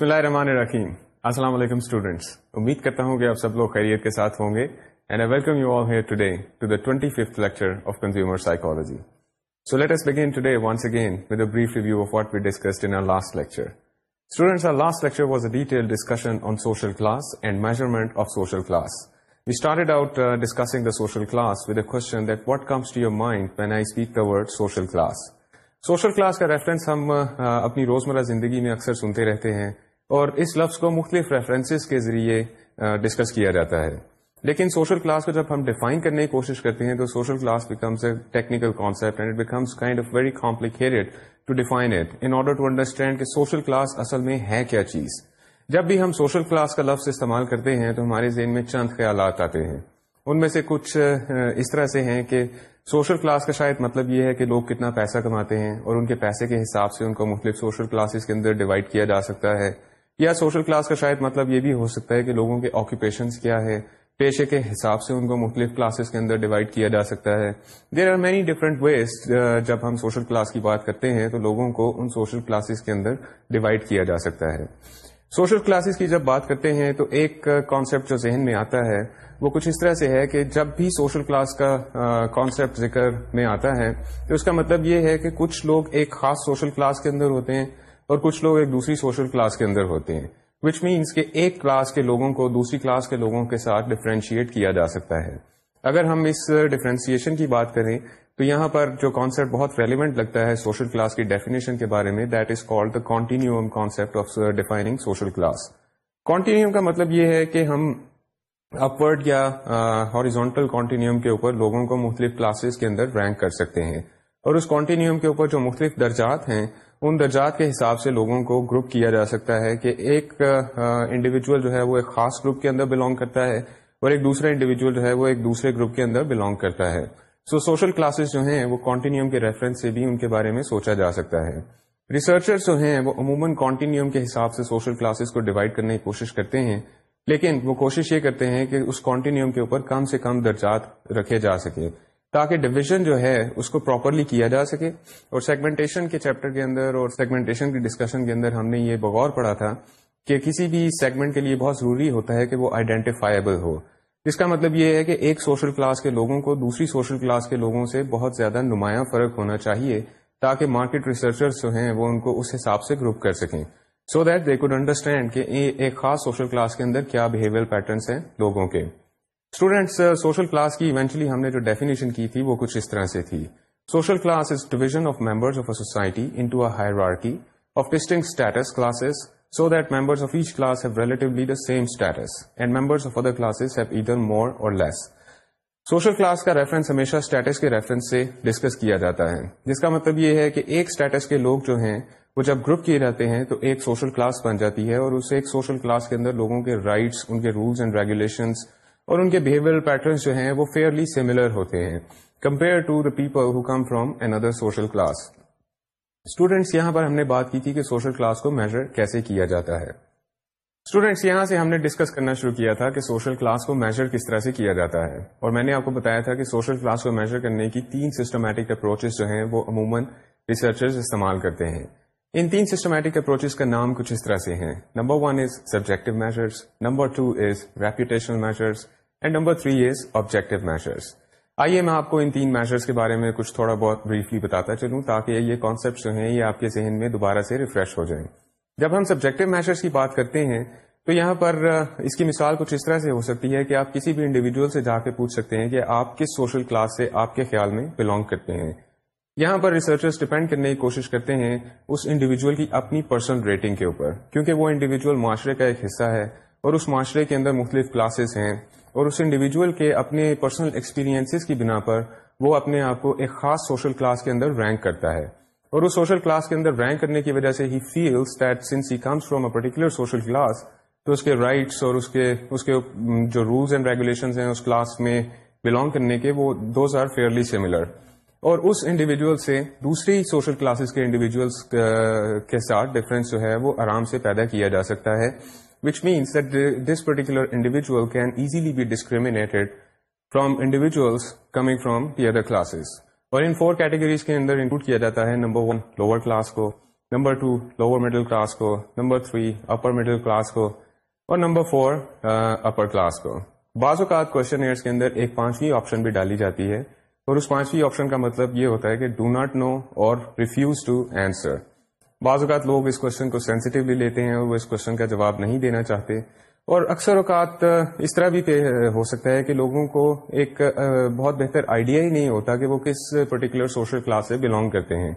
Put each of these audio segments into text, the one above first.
بسم اللہ الرحمن الرحیم۔ السلام علیکم اسٹوڈینٹس امید کرتا ہوں کہ آپ سب لوگ خیریت کے ساتھ ہوں گے۔ And I welcome you all here today to the twenty fifth lecture of consumer psychology so let us begin today once again with brief review of what we discussed in last lecture students our last lecture was a detail discussion on social class and measurement of social class We started out uh, discussing the social class with a question that what comes to your mind when I speak the word social class. Social class کا reference ہم اپنی روزمرہ زندگی میں اکثر سنتے رہتے ہیں اور اس لفظ کو مختلف ریفرنسز کے ذریعے ڈسکس کیا جاتا ہے۔ لیکن سوشل کلاس کو جب ہم ڈیفائن کرنے کی کوشش کرتے ہیں تو social class becomes a technical concept and it becomes kind of very complicated to define it in order to understand کہ سوشل کلاس اصل میں ہے کیا چیز۔ جب بھی ہم سوشل کلاس کا لفظ استعمال کرتے ہیں تو ہمارے ذہن میں چند خیالات آتے ہیں۔ ان میں سے کچھ اس طرح سے ہیں کہ سوشل کلاس کا شاید مطلب یہ ہے کہ لوگ کتنا پیسہ کماتے ہیں اور ان کے پیسے کے حساب سے ان کو مختلف سوشل کلاسز کے اندر ڈیوائڈ کیا جا سکتا ہے۔ یا سوشل کلاس کا شاید مطلب یہ بھی ہو سکتا ہے کہ لوگوں کے آکوپیشنس کیا ہے؟ پیشے کے حساب سے ان کو مختلف کلاسز کے اندر ڈیوائڈ کیا جا سکتا ہے۔ There are many different ways جب ہم سوشل کلاس کی بات کرتے ہیں تو لوگوں کو ان سوشل کلاسز کے اندر ڈیوائڈ کیا جا سکتا ہے۔ سوشل کلاسز کی جب بات کرتے ہیں تو ایک uh, کانسیپٹ جو ذہن میں آتا ہے وہ کچھ اس طرح سے ہے کہ جب بھی سوشل کلاس کا uh, کانسیپٹ ذکر میں آتا ہے تو اس کا مطلب یہ ہے کہ کچھ لوگ ایک خاص سوشل کلاس کے اندر ہوتے ہیں اور کچھ لوگ ایک دوسری سوشل کلاس کے اندر ہوتے ہیں وچ مینس کہ ایک کلاس کے لوگوں کو دوسری کلاس کے لوگوں کے ساتھ ڈفرینشیٹ کیا جا سکتا ہے۔ اگر ہم اس ڈفرینسیشن کی بات کریں، تو یہاں پر جو کانسیپٹ بہت ریلیونٹ لگتا ہے سوشل کلاس کی ڈیفینیشن کے بارے میں that is called the continuum concept of defining social class continuum کا مطلب یہ ہے کہ ہم اپورڈ یا uh, ہاریزونٹل کانٹینیوم کے اوپر لوگوں کو مختلف کلاسز کے اندر رینک کر سکتے ہیں۔ اور اس کانٹینیوم کے اوپر جو مختلف درجات ہیں ان درجات کے حساب سے لوگوں کو گروپ کیا جا سکتا ہے کہ ایک انڈیویجول جو ہے وہ ایک خاص گروپ کے اندر بلونگ کرتا ہے اور ایک دوسرا انڈیویجول جو ہے وہ ایک دوسرے گروپ کے اندر بلونگ کرتا ہے۔ سو سوشل کلاسز جو ہیں وہ کانٹینیوم کے ریفرنس سے بھی ان کے بارے میں سوچا جا سکتا ہے۔ ریسرچر جو ہیں وہ عموماً کانٹینیوم کے حساب سے سوشل کلاسز کو ڈیوائڈ کرنے کی کوشش کرتے ہیں، لیکن وہ کوشش یہ کرتے ہیں کہ اس کانٹینیوم کے اوپر کم سے کم درجات رکھے جا سکے تاکہ ڈویژن جو ہے اس کو پراپرلی کیا جا سکے۔ اور سیگمنٹیشن کے چیپٹر کے اندر اور سیگمنٹیشن کی ڈسکشن کے اندر ہم نے یہ بغور پڑھا تھا کہ کسی بھی سیگمنٹ کے لیے بہت ضروری ہوتا ہے کہ وہ آئیڈینٹیفائبل ہو۔ اس کا مطلب یہ ہے کہ ایک سوشل کلاس کے لوگوں کو دوسری سوشل کلاس کے لوگوں سے بہت زیادہ نمایاں فرق ہونا چاہیے تاکہ مارکیٹ ریسرچرز جو ہیں وہ ان کو اس حساب سے گروپ کر سکیں۔ So that they could understand کہ ایک خاص سوشل کلاس کے اندر کیا بہیویئر پیٹرنس ہیں لوگوں کے۔ اسٹوڈینٹس سوشل کلاس کی ایونچولی ہم نے جو ڈیفینیشن کی تھی وہ کچھ اس طرح سے تھی social class is division of members of a society into hierarchy of distinct status classes so that members of each class have relatively the same status and members of other classes have either more or less social class کا reference ہمیشہ status کے reference سے discuss کیا جاتا ہے جس کا مطلب یہ ہے کہ ایک اسٹیٹس کے لوگ جو ہیں وہ جب گروپ کیے جاتے ہیں تو ایک سوشل کلاس بن جاتی ہے اور اس ایک سوشل کلاس کے اندر لوگوں کے رائٹس ان کے رولس اینڈ ریگولیشنس اور ان کے بہیویئر پیٹرنس جو ہیں وہ فیئرلی سملر ہوتے ہیں compare to the people who come from another social class students یہاں پر ہم نے بات کی تھی کہ سوشل کلاس کو میجر کیسے کیا جاتا ہے. اسٹوڈینٹس یہاں سے ہم نے ڈسکس کرنا شروع کیا تھا کہ سوشل کلاس کو میجر کس طرح سے کیا جاتا ہے. اور میں نے آپ کو بتایا تھا کہ سوشل کلاس کو میجر کرنے کی تین سسٹمیٹک اپروچز جو ہیں وہ عموماً ریسرچرز استعمال کرتے ہیں. ان تین سسٹمیٹک اپروچز کا نام کچھ اس طرح سے ہیں. Number one is subjective measures number two is reputational measures and number three is objective measures آئیے میں آپ کو ان تین میجرس کے بارے میں کچھ تھوڑا بہت بریفلی بتاتا چلوں تاکہ یہ کانسیپٹ جو ہیں یہ آپ کے ذہن میں دوبارہ سے ریفریش ہو جائیں۔ جب ہم سبجیکٹو میجرس کی بات کرتے ہیں، تو یہاں پر اس کی مثال کچھ اس طرح سے ہو سکتی ہے کہ آپ کسی بھی انڈیویجل سے جا کے پوچھ سکتے ہیں کہ آپ کس سوشل کلاس سے آپ کے خیال میں بلونگ کرتے ہیں۔ یہاں پر ریسرچرز ڈپینڈ کرنے کی کوشش کرتے ہیں اس انڈیویجول کی اپنی پرسنل ریٹنگ کے اوپر، کیونکہ وہ انڈیویجول معاشرے کا ایک حصہ ہے اور اس معاشرے کے اندر مختلف کلاسز ہیں۔ اور اس انڈیویجول کے اپنے پرسنل ایکسپیرینس کی بنا پر وہ اپنے آپ کو ایک خاص سوشل کلاس کے اندر رینک کرتا ہے۔ اور اس سوشل کلاس کے اندر رینک کرنے کی وجہ سے he feels that since he comes from a particular social class تو اس کے رائٹس اور اس کے اس کے جو رولس اینڈ ریگولیشنز ہیں اس کلاس میں بلونگ کرنے کے وہ دوز آر فیئرلی سملر اور اس انڈیویجل سے دوسری سوشل کلاسز کے انڈیویجلس کے ساتھ ڈفرینس جو ہے وہ آرام سے پیدا کیا جا سکتا ہے۔ Which means that this particular individual can easily be discriminated from individuals coming from the other classes اور ان فور کیٹیگریز کے اندر انکلوڈ کیا جاتا ہے نمبر ون لوور کلاس کو number two lower middle class کو number three upper middle class کو، اور نمبر فور اپر کلاس کو. بعض اوقات کوشچن ایئرس کے اندر ایک پانچویں آپشن بھی ڈالی جاتی ہے، اور اس پانچویں آپشن کا مطلب یہ ہوتا ہے کہ ڈو ناٹ نو اور ریفیوز ٹو آنسر بعض اوقات لوگ اس کوشچن کو سینسٹیولی لیتے ہیں اور وہ اس کوشچن کا جواب نہیں دینا چاہتے۔ اور اکثر اوقات اس طرح بھی ہو سکتا ہے کہ لوگوں کو ایک بہت بہتر آئیڈیا ہی نہیں ہوتا کہ وہ کس پرٹیکولر سوشل کلاس سے بلونگ کرتے ہیں۔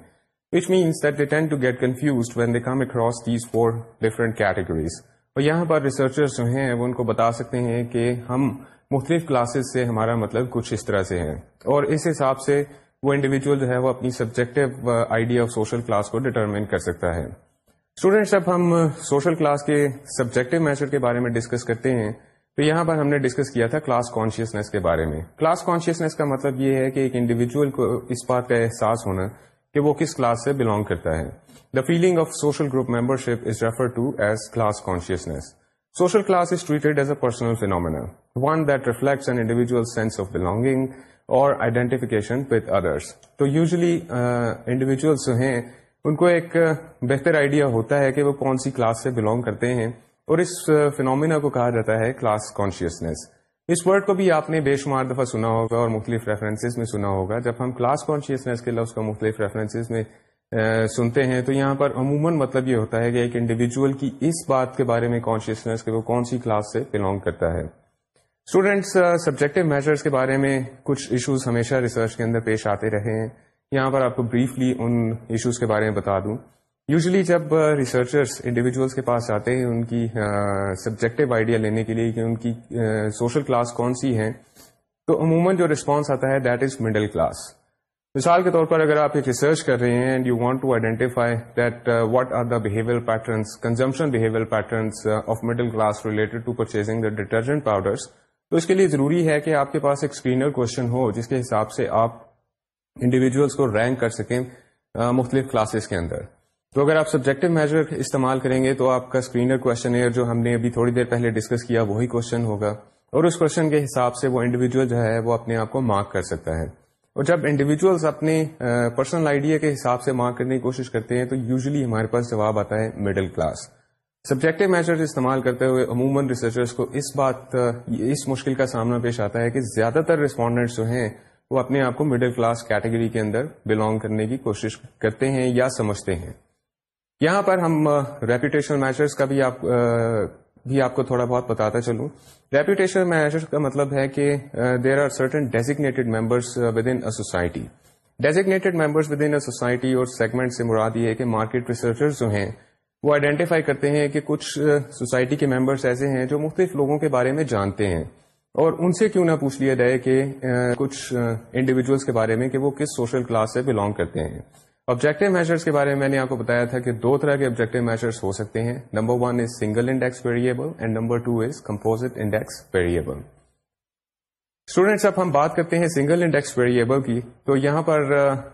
Which means that they tend to get confuse when they come across these four different categories اور یہاں پر ریسرچرز جو ہیں وہ ان کو بتا سکتے ہیں کہ ہم مختلف کلاسز سے ہمارا مطلب کچھ اس طرح سے ہے اور اس حساب سے وہ انڈیویجل جو ہے وہ اپنی subjective idea of social class کو ڈٹرمن کر سکتا ہے۔ اسٹوڈینٹس جب ہم سوشل کلاس کے سبجیکٹو میچر کے بارے میں ڈسکس کرتے ہیں، تو یہاں پر ہم نے ڈسکس کیا تھا کلاس کانشیسنیس کے بارے میں۔ کلاس کانشیسنیس کا مطلب یہ ہے کہ ایک انڈیویجل کو اس بات کا احساس ہونا کہ وہ کس کلاس سے بلونگ کرتا ہے۔ The feeling of social group membership is refer to as class consciousness social class is treated as a personal phenomena one that reflects an individual sense of belonging or identification with others تو usually individuals uh, جو ہیں، ان کو ایک uh, بہتر idea ہوتا ہے کہ وہ کون سی کلاس سے بلونگ کرتے ہیں اور اس uh, فینومینا کو کہا جاتا ہے کلاس کانشیسنیس اس ورڈ کو بھی آپ نے بے شمار دفعہ سنا ہوگا اور مختلف ریفرنسز میں سنا ہوگا. جب ہم کلاس کانشیسنیس کے لفظ کا مختلف ریفرنسز میں سنتے ہیں تو یہاں پر عموماً مطلب یہ ہوتا ہے کہ ایک انڈیویجول کی اس بات کے بارے میں کانشیسنیس کہ وہ کون سی کلاس سے بلونگ کرتا ہے. اسٹوڈینٹس سبجیکٹو میجرس کے بارے میں کچھ ایشوز ہمیشہ ریسرچ کے اندر پیش آتے رہے ہیں۔ یہاں پر آپ کو بریفلی ان ایشوز کے بارے میں بتا دوں۔ یوزلی جب uh, ریسرچرس انڈیویجولس کے پاس جاتے ہیں، ان کی uh, سبجیکٹو آئیڈیا لینے کے لیے کہ ان کی uh, سوشل کلاس کون سی ہے تو عموماً جو رسپانس آتا ہے دیٹ از مڈل کلاس مثال کے طور پر اگر آپ ایک ریسرچ کر رہے ہیں and you want to identify that what are the behaviour patterns consumption behaviour patterns of middle class related to purchasing the detergent powders تو اس کے لیے ضروری ہے کہ آپ کے پاس ایک اسکرینر کوشچن ہو، جس کے حساب سے آپ انڈیویجلس کو رینک کر سکیں مختلف کلاسز کے اندر۔ تو اگر آپ سبجیکٹو میجر استعمال کریں گے تو آپ کا اسکرینر کوشچن ایئر جو ہم نے ابھی تھوڑی دیر پہلے ڈسکس کیا، وہی کوشچن ہوگا۔ اور اس کوشچن کے حساب سے وہ انڈیویجل جو ہے، وہ اپنے آپ کو مارک کر سکتا ہے۔ اور جب انڈیویجلس اپنے پرسنل آئیڈیا کے حساب سے مارک کرنے کی کوشش کرتے ہیں، تو یوزلی ہمارے پاس جواب آتا ہے مڈل کلاس سبجیکٹو میجر استعمال کرتے ہوئے عموماً ریسرچرس کو اس بات اس مشکل کا سامنا پیش آتا ہے کہ زیادہ تر ریسپونڈنٹس جو ہیں، وہ اپنے آپ کو مڈل کلاس کیٹیگری کے اندر بلونگ کرنے کی کوشش کرتے ہیں یا سمجھتے ہیں۔ یہاں پر ہم ریپوٹیشن میچرس کا بھی آپ بھی آپ کو تھوڑا بہت بتاتا چلوں۔ ریپوٹیشن میچر کا مطلب ہے کہ there are certain designated members within society designated members within society اور سیگمنٹ سے مراد یہ ہے کہ مارکیٹ ریسرچرز جو ہیں وہ آئیڈینٹیفائی کرتے ہیں کہ کچھ سوسائٹی کے ممبرس ایسے ہیں جو مختلف لوگوں کے بارے میں جانتے ہیں۔ اور ان سے کیوں نہ پوچھ لیا جائے کہ کچھ انڈیویجلس کے بارے میں کہ وہ کس سوشل کلاس سے بلونگ کرتے ہیں۔ آبجیکٹو میجرس کے بارے میں میں نے آپ کو بتایا تھا کہ دو طرح کے آبجیکٹو میجرس ہو سکتے ہیں۔ Number one is single index variable and number two is composite index variable students اب ہم بات کرتے ہیں سنگل انڈیکس ویریبل کی۔ تو یہاں پر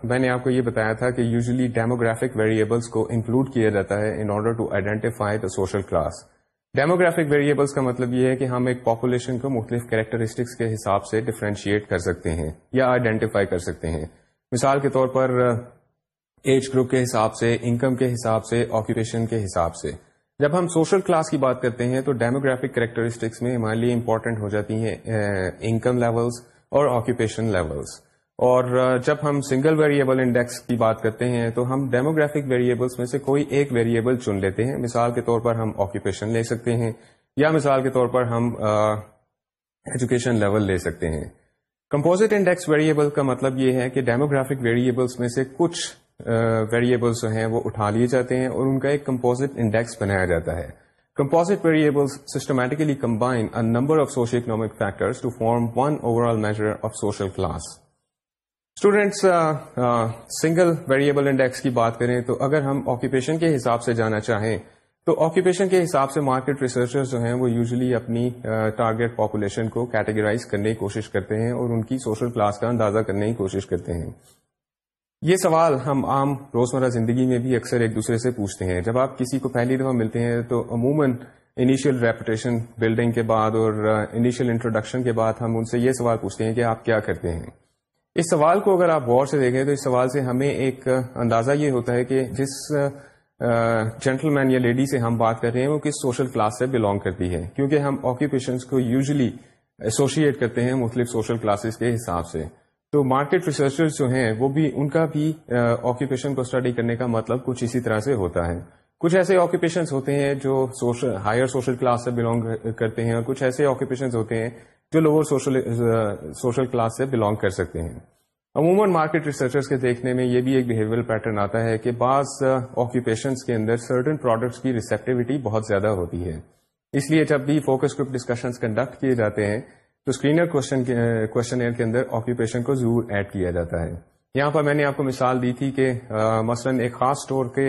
میں نے آپ کو یہ بتایا تھا کہ یوزلی ڈیموگرافک ویریبلس کو انکلوڈ کیا جاتا ہے in order to identify the social class demographic variables کا مطلب یہ ہے کہ ہم ایک پاپولیشن کو مختلف کریکٹرسٹکس کے حساب سے ڈفرینشیٹ کر سکتے ہیں یا آئیڈینٹیفائی کر سکتے ہیں۔ مثال کے طور پر ایج گروپ کے حساب سے انکم کے حساب سے آکوپیشن کے حساب سے۔ جب ہم سوشل کلاس کی بات کرتے ہیں تو ڈیموگرافک کریکٹرسٹکس میں ہمارے لیے امپورٹنٹ ہو جاتی ہیں انکم لیولس اور آکوپیشن لیولس اور جب ہم سنگل ویریبل انڈیکس کی بات کرتے ہیں تو ہم ڈیموگرافک ویریبلس میں سے کوئی ایک ویریبل چن لیتے ہیں۔ مثال کے طور پر ہم آکوپیشن لے سکتے ہیں یا مثال کے طور پر ہم ایجوکیشن لیول لے سکتے ہیں۔ کمپوزٹ انڈیکس ویریبل کا مطلب یہ ہے کہ ڈیموگرافک ویریبلس میں سے کچھ ویریبلس جو ہیں وہ اٹھا لیے جاتے ہیں اور ان کا ایک کمپوزٹ انڈیکس بنایا جاتا ہے۔ Composite variables systematically combine number of social economic factors to form one overall measure of social class students single variable index کی بات کریں تو اگر ہم آکوپیشن کے حساب سے جانا چاہیں تو آکوپیشن کے حساب سے مارکیٹ ریسرچر جو ہیں وہ یوزلی اپنی ٹارگیٹ پاپولیشن کو کیٹیگرائز کرنے کی کوشش کرتے ہیں اور ان کی سوشل کلاس کا اندازہ کرنے کی کوشش کرتے ہیں۔ یہ سوال ہم عام روزمرہ زندگی میں بھی اکثر ایک دوسرے سے پوچھتے ہیں۔ جب آپ کسی کو پہلی دفعہ ملتے ہیں تو عموماً انیشیل ریپوٹیشن بلڈنگ کے بعد اور انیشیل انٹروڈکشن کے بعد ہم ان سے یہ سوال پوچھتے ہیں کہ آپ کیا کرتے ہیں۔ اس سوال کو اگر آپ غور سے دیکھیں تو اس سوال سے ہمیں ایک اندازہ یہ ہوتا ہے کہ جس جینٹل مین یا لیڈی سے ہم بات کر رہے ہیں وہ کس سوشل کلاس سے بلونگ کرتی ہے۔ کیونکہ ہم آکوپیشنس کو یوزلی ایسوسیٹ کرتے ہیں مختلف سوشل کلاسز کے حساب سے۔ تو مارکیٹ ریسرچرز جو ہیں وہ بھی ان کا بھی آکوپیشن کو اسٹڈی کرنے کا مطلب کچھ اسی طرح سے ہوتا ہے۔ کچھ ایسے آکوپیشنس ہوتے ہیں جو ہائر سوشل کلاس سے بلونگ کرتے ہیں اور کچھ ایسے آکوپیشنز ہوتے ہیں جو لوور سوشل کلاس سے بلونگ کر سکتے ہیں۔ عموماً مارکیٹ ریسرچرز کے دیکھنے میں یہ بھی ایک بہیویئر پیٹرن آتا ہے کہ بعض آکوپیشنس کے اندر سرٹن پروڈکٹس کی ریسیپٹیوٹی بہت زیادہ ہوتی ہے۔ اس لیے جب بھی فوکس گروپ ڈسکشنز کنڈکٹ کیے جاتے ہیں تو اسکرینر کوشچن کے اندر آکوپیشن کو ضرور ایڈ کیا جاتا ہے۔ یہاں پر میں نے آپ کو مثال دی تھی کہ مثلاً ایک خاص اسٹور کے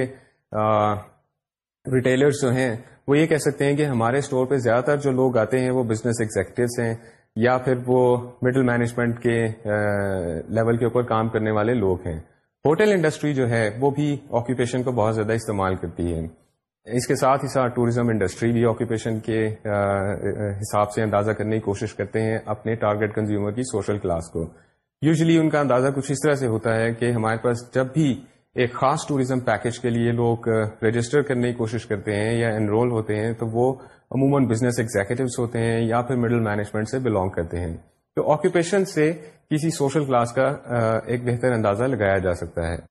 ریٹیلرز جو ہیں، وہ یہ کہہ سکتے ہیں کہ ہمارے اسٹور پہ زیادہ تر جو لوگ آتے ہیں وہ بزنس ایگزیکٹوس ہیں یا پھر وہ مڈل مینجمنٹ کے لیول کے اوپر کام کرنے والے لوگ ہیں۔ ہوٹل انڈسٹری جو ہے، وہ بھی آکوپیشن کو بہت زیادہ استعمال کرتی ہے۔ اس کے ساتھ ہی ساتھ ٹوریزم انڈسٹری بھی آکوپیشن کے حساب سے اندازہ کرنے کی کوشش کرتے ہیں اپنے ٹارگیٹ کنزیومر کی سوشل کلاس کو۔ یوزلی ان کا اندازہ کچھ اس طرح سے ہوتا ہے کہ ہمارے پاس جب بھی ایک خاص ٹوریزم پیکج کے لیے لوگ رجسٹر کرنے کی کوشش کرتے ہیں یا انرول ہوتے ہیں تو وہ عموماً بزنس ایگزیکٹوس ہوتے ہیں یا پھر مڈل مینجمنٹ سے بلونگ کرتے ہیں۔ تو آکوپیشن سے کسی سوشل کلاس کا ایک بہتر اندازہ لگایا جا سکتا ہے۔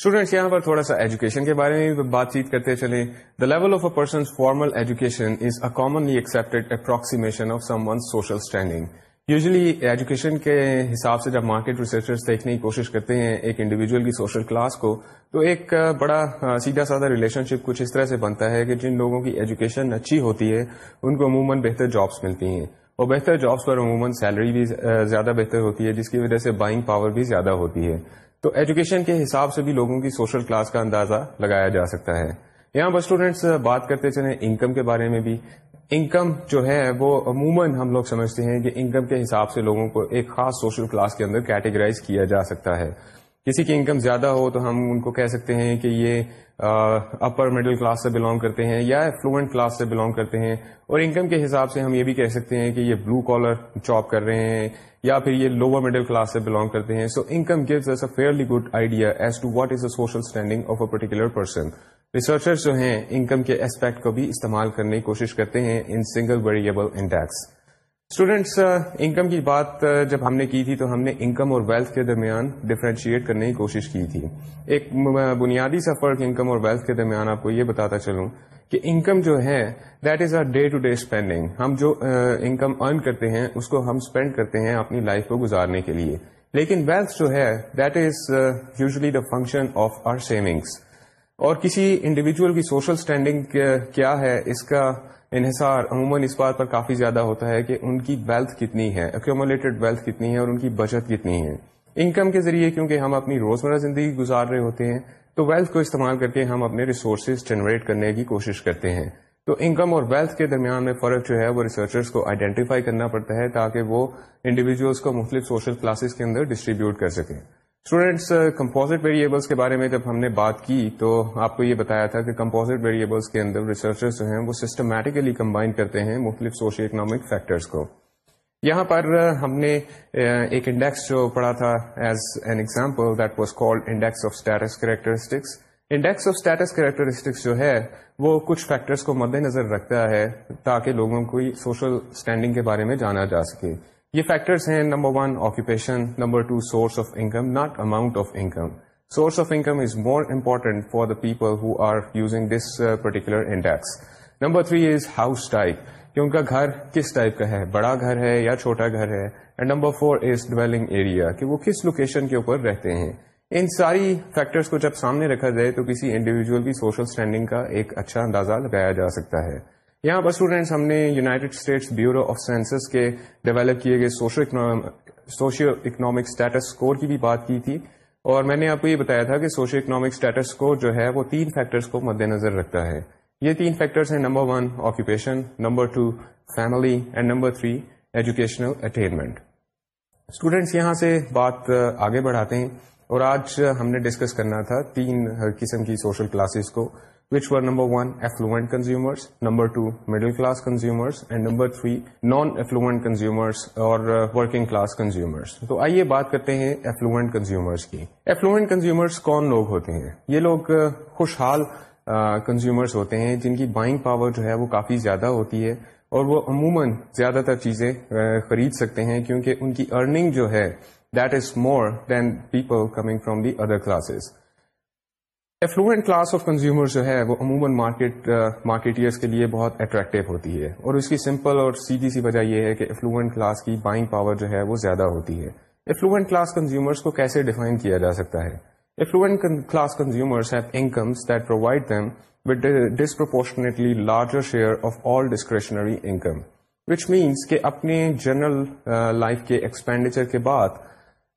اسٹوڈینٹس یہاں پر تھوڑا سا ایجوکیشن کے بارے میں بات چیت کرتے چلیں۔ The level of a person formal education is a commonly expected approximation of someone social standing usually education کے حساب سے جب مارکیٹ ریسرچرز دیکھنے کی کوشش کرتے ہیں ایک انڈیویجل کی سوشل کلاس کو، تو ایک بڑا سیدھا سادہ ریلیشن شپ کچھ اس طرح سے بنتا ہے کہ جن لوگوں کی ایجوکیشن اچھی ہوتی ہے، ان کو عموماً بہتر جابس ملتی ہیں۔ اور بہتر جابس پر عموماً سیلری بھی زیادہ بہتر ہوتی ہے، جس کی وجہ سے بائنگ پاور بھی زیادہ ہوتی ہے۔ تو ایجوکیشن کے حساب سے بھی لوگوں کی سوشل کلاس کا اندازہ لگایا جا سکتا ہے۔ یہاں پر اسٹوڈینٹس بات کرتے چلیں انکم کے بارے میں بھی۔ انکم جو ہے وہ عموماً ہم لوگ سمجھتے ہیں کہ انکم کے حساب سے لوگوں کو ایک خاص سوشل کلاس کے اندر کیٹیگرائز کیا جا سکتا ہے۔ کسی کی انکم زیادہ ہو تو ہم ان کو کہہ سکتے ہیں کہ یہ اپر مڈل کلاس سے بلونگ کرتے ہیں یا فلوئنٹ کلاس سے بلونگ کرتے ہیں۔ اور انکم کے حساب سے ہم یہ بھی کہہ سکتے ہیں کہ یہ بلو کالر جاب کر رہے ہیں یا پھر یہ لوور مڈل کلاس سے بلونگ کرتے ہیں۔ So income gives a fairly good idea as to what is a social standing of a particular person researcher جو ہیں انکم کے اسپیکٹ کو بھی استعمال کرنے کی کوشش کرتے ہیں in single variable index students income uh, کی بات uh, جب ہم نے کی تھی تو ہم نے انکم اور ویلتھ کے درمیان ڈفرینشیٹ کرنے کی کوشش کی تھی۔ ایک بنیادی سا فرق انکم اور ویلتھ کے درمیان آپ کو یہ بتاتا چلوں کہ انکم جو ہے that is a day to day spending ہم جو uh, انکم ارن کرتے ہیں، اس کو ہم اسپینڈ کرتے ہیں اپنی لائف کو گزارنے کے لیے۔ لیکن ویلتھ جو ہے that is usually the function of our savings اور کسی انڈیویجل کی سوشل اسٹینڈنگ کیا ہے؟ اس کا انحصار عموماً اس بات پر کافی زیادہ ہوتا ہے کہ ان کی ویلتھ کتنی ہے اکیومولیٹڈ ویلتھ کتنی ہے اور ان کی بچت کتنی ہے۔ انکم کے ذریعے کیونکہ ہم اپنی روزمرہ زندگی گزار رہے ہوتے ہیں، تو ویلتھ کو استعمال کر کے ہم اپنے ریسورسز جنریٹ کرنے کی کوشش کرتے ہیں۔ تو انکم اور ویلتھ کے درمیان میں فرق جو ہے، وہ ریسرچرز کو آئیڈینٹیفائی کرنا پڑتا ہے تاکہ وہ انڈیویجلس کو مختلف سوشل کلاسز کے اندر ڈسٹریبیوٹ کر سکیں۔ اسٹوڈینٹس کمپوزٹ ویریبلس کے بارے میں جب ہم نے بات کی تو آپ کو یہ بتایا تھا کہ کمپوزٹ ویریبلس کے اندر ریسرچرز جو ہیں وہ سسٹمیٹیکلی کمبائن کرتے ہیں مختلف سوشل اکنامک فیکٹرز کو۔ یہاں پر uh, ہم نے uh, ایک انڈیکس جو پڑھا تھا as an example that was called index of status characteristics index of status characteristics جو ہے وہ کچھ فیکٹرز کو مد نظر رکھتا ہے تاکہ لوگوں کو سوشل اسٹینڈنگ کے بارے میں جانا جا سکے۔ یہ فیکٹرس ہیں number one occupation number two source of income not amount of income source of income is more important for the people who are using this particular index number three is house type کہ ان کا گھر کس type کا ہے؟ بڑا گھر ہے یا چھوٹا گھر ہے؟ And number four is dwelling area کہ وہ کس لوکیشن کے اوپر رہتے ہیں؟ ان ساری فیکٹرس کو جب سامنے رکھا جائے تو کسی انڈیویجل کی سوشل اسٹینڈنگ کا ایک اچھا اندازہ لگایا جا سکتا ہے۔ یہاں پر اسٹوڈینٹس ہم نے United States bureau of sciences کے ڈیولپ کیے گئے سوشل اکنامک اسٹیٹس اسکور کی بھی بات کی تھی اور میں نے آپ کو یہ بتایا تھا کہ سوشل اکنامک اسٹیٹس اسکور جو ہے وہ تین فیکٹرز کو مد نظر رکھتا ہے۔ یہ تین فیکٹرز ہیں number one occupation number two family and number three educational attainment students یہاں سے بات آگے بڑھاتے ہیں اور آج ہم نے ڈسکس کرنا تھا تین قسم کی سوشل کلاسز کو۔ Which were number one affluent consumers, number two middle class consumers, and number three non-affluent consumers or uh, working class consumers. تو آئیے بات کرتے ہیں affluent consumers کی. affluent consumers کون لوگ ہوتے ہیں؟ یہ لوگ خوشحال کنزیومرس ہوتے ہیں جن کی بائنگ پاور جو ہے وہ کافی زیادہ ہوتی ہے اور وہ عموماً زیادہ تر چیزیں خرید سکتے ہیں کیونکہ ان کی ارننگ جو ہے that is more than people coming from the other classes affluent class of consumer جو ہے وہ عموماً مارکیٹ مارکیٹرس uh, کے لیے بہت اٹریکٹیو ہوتی ہے۔ اور اس کی سمپل اور سیدھی سی وجہ یہ ہے کہ ایفلوئنٹ کلاس کی بائنگ پاور جو ہے وہ زیادہ ہوتی ہے۔ ایفلوئنٹ کلاس کنزیومرس کو کیسے ڈیفائن کیا جا سکتا ہے؟ Affluent class consumers have incomes that provide them with disproportionately larger share of all discretionary income which means کہ اپنے جنرل لائف uh, کے ایکسپینڈیچر کے بعد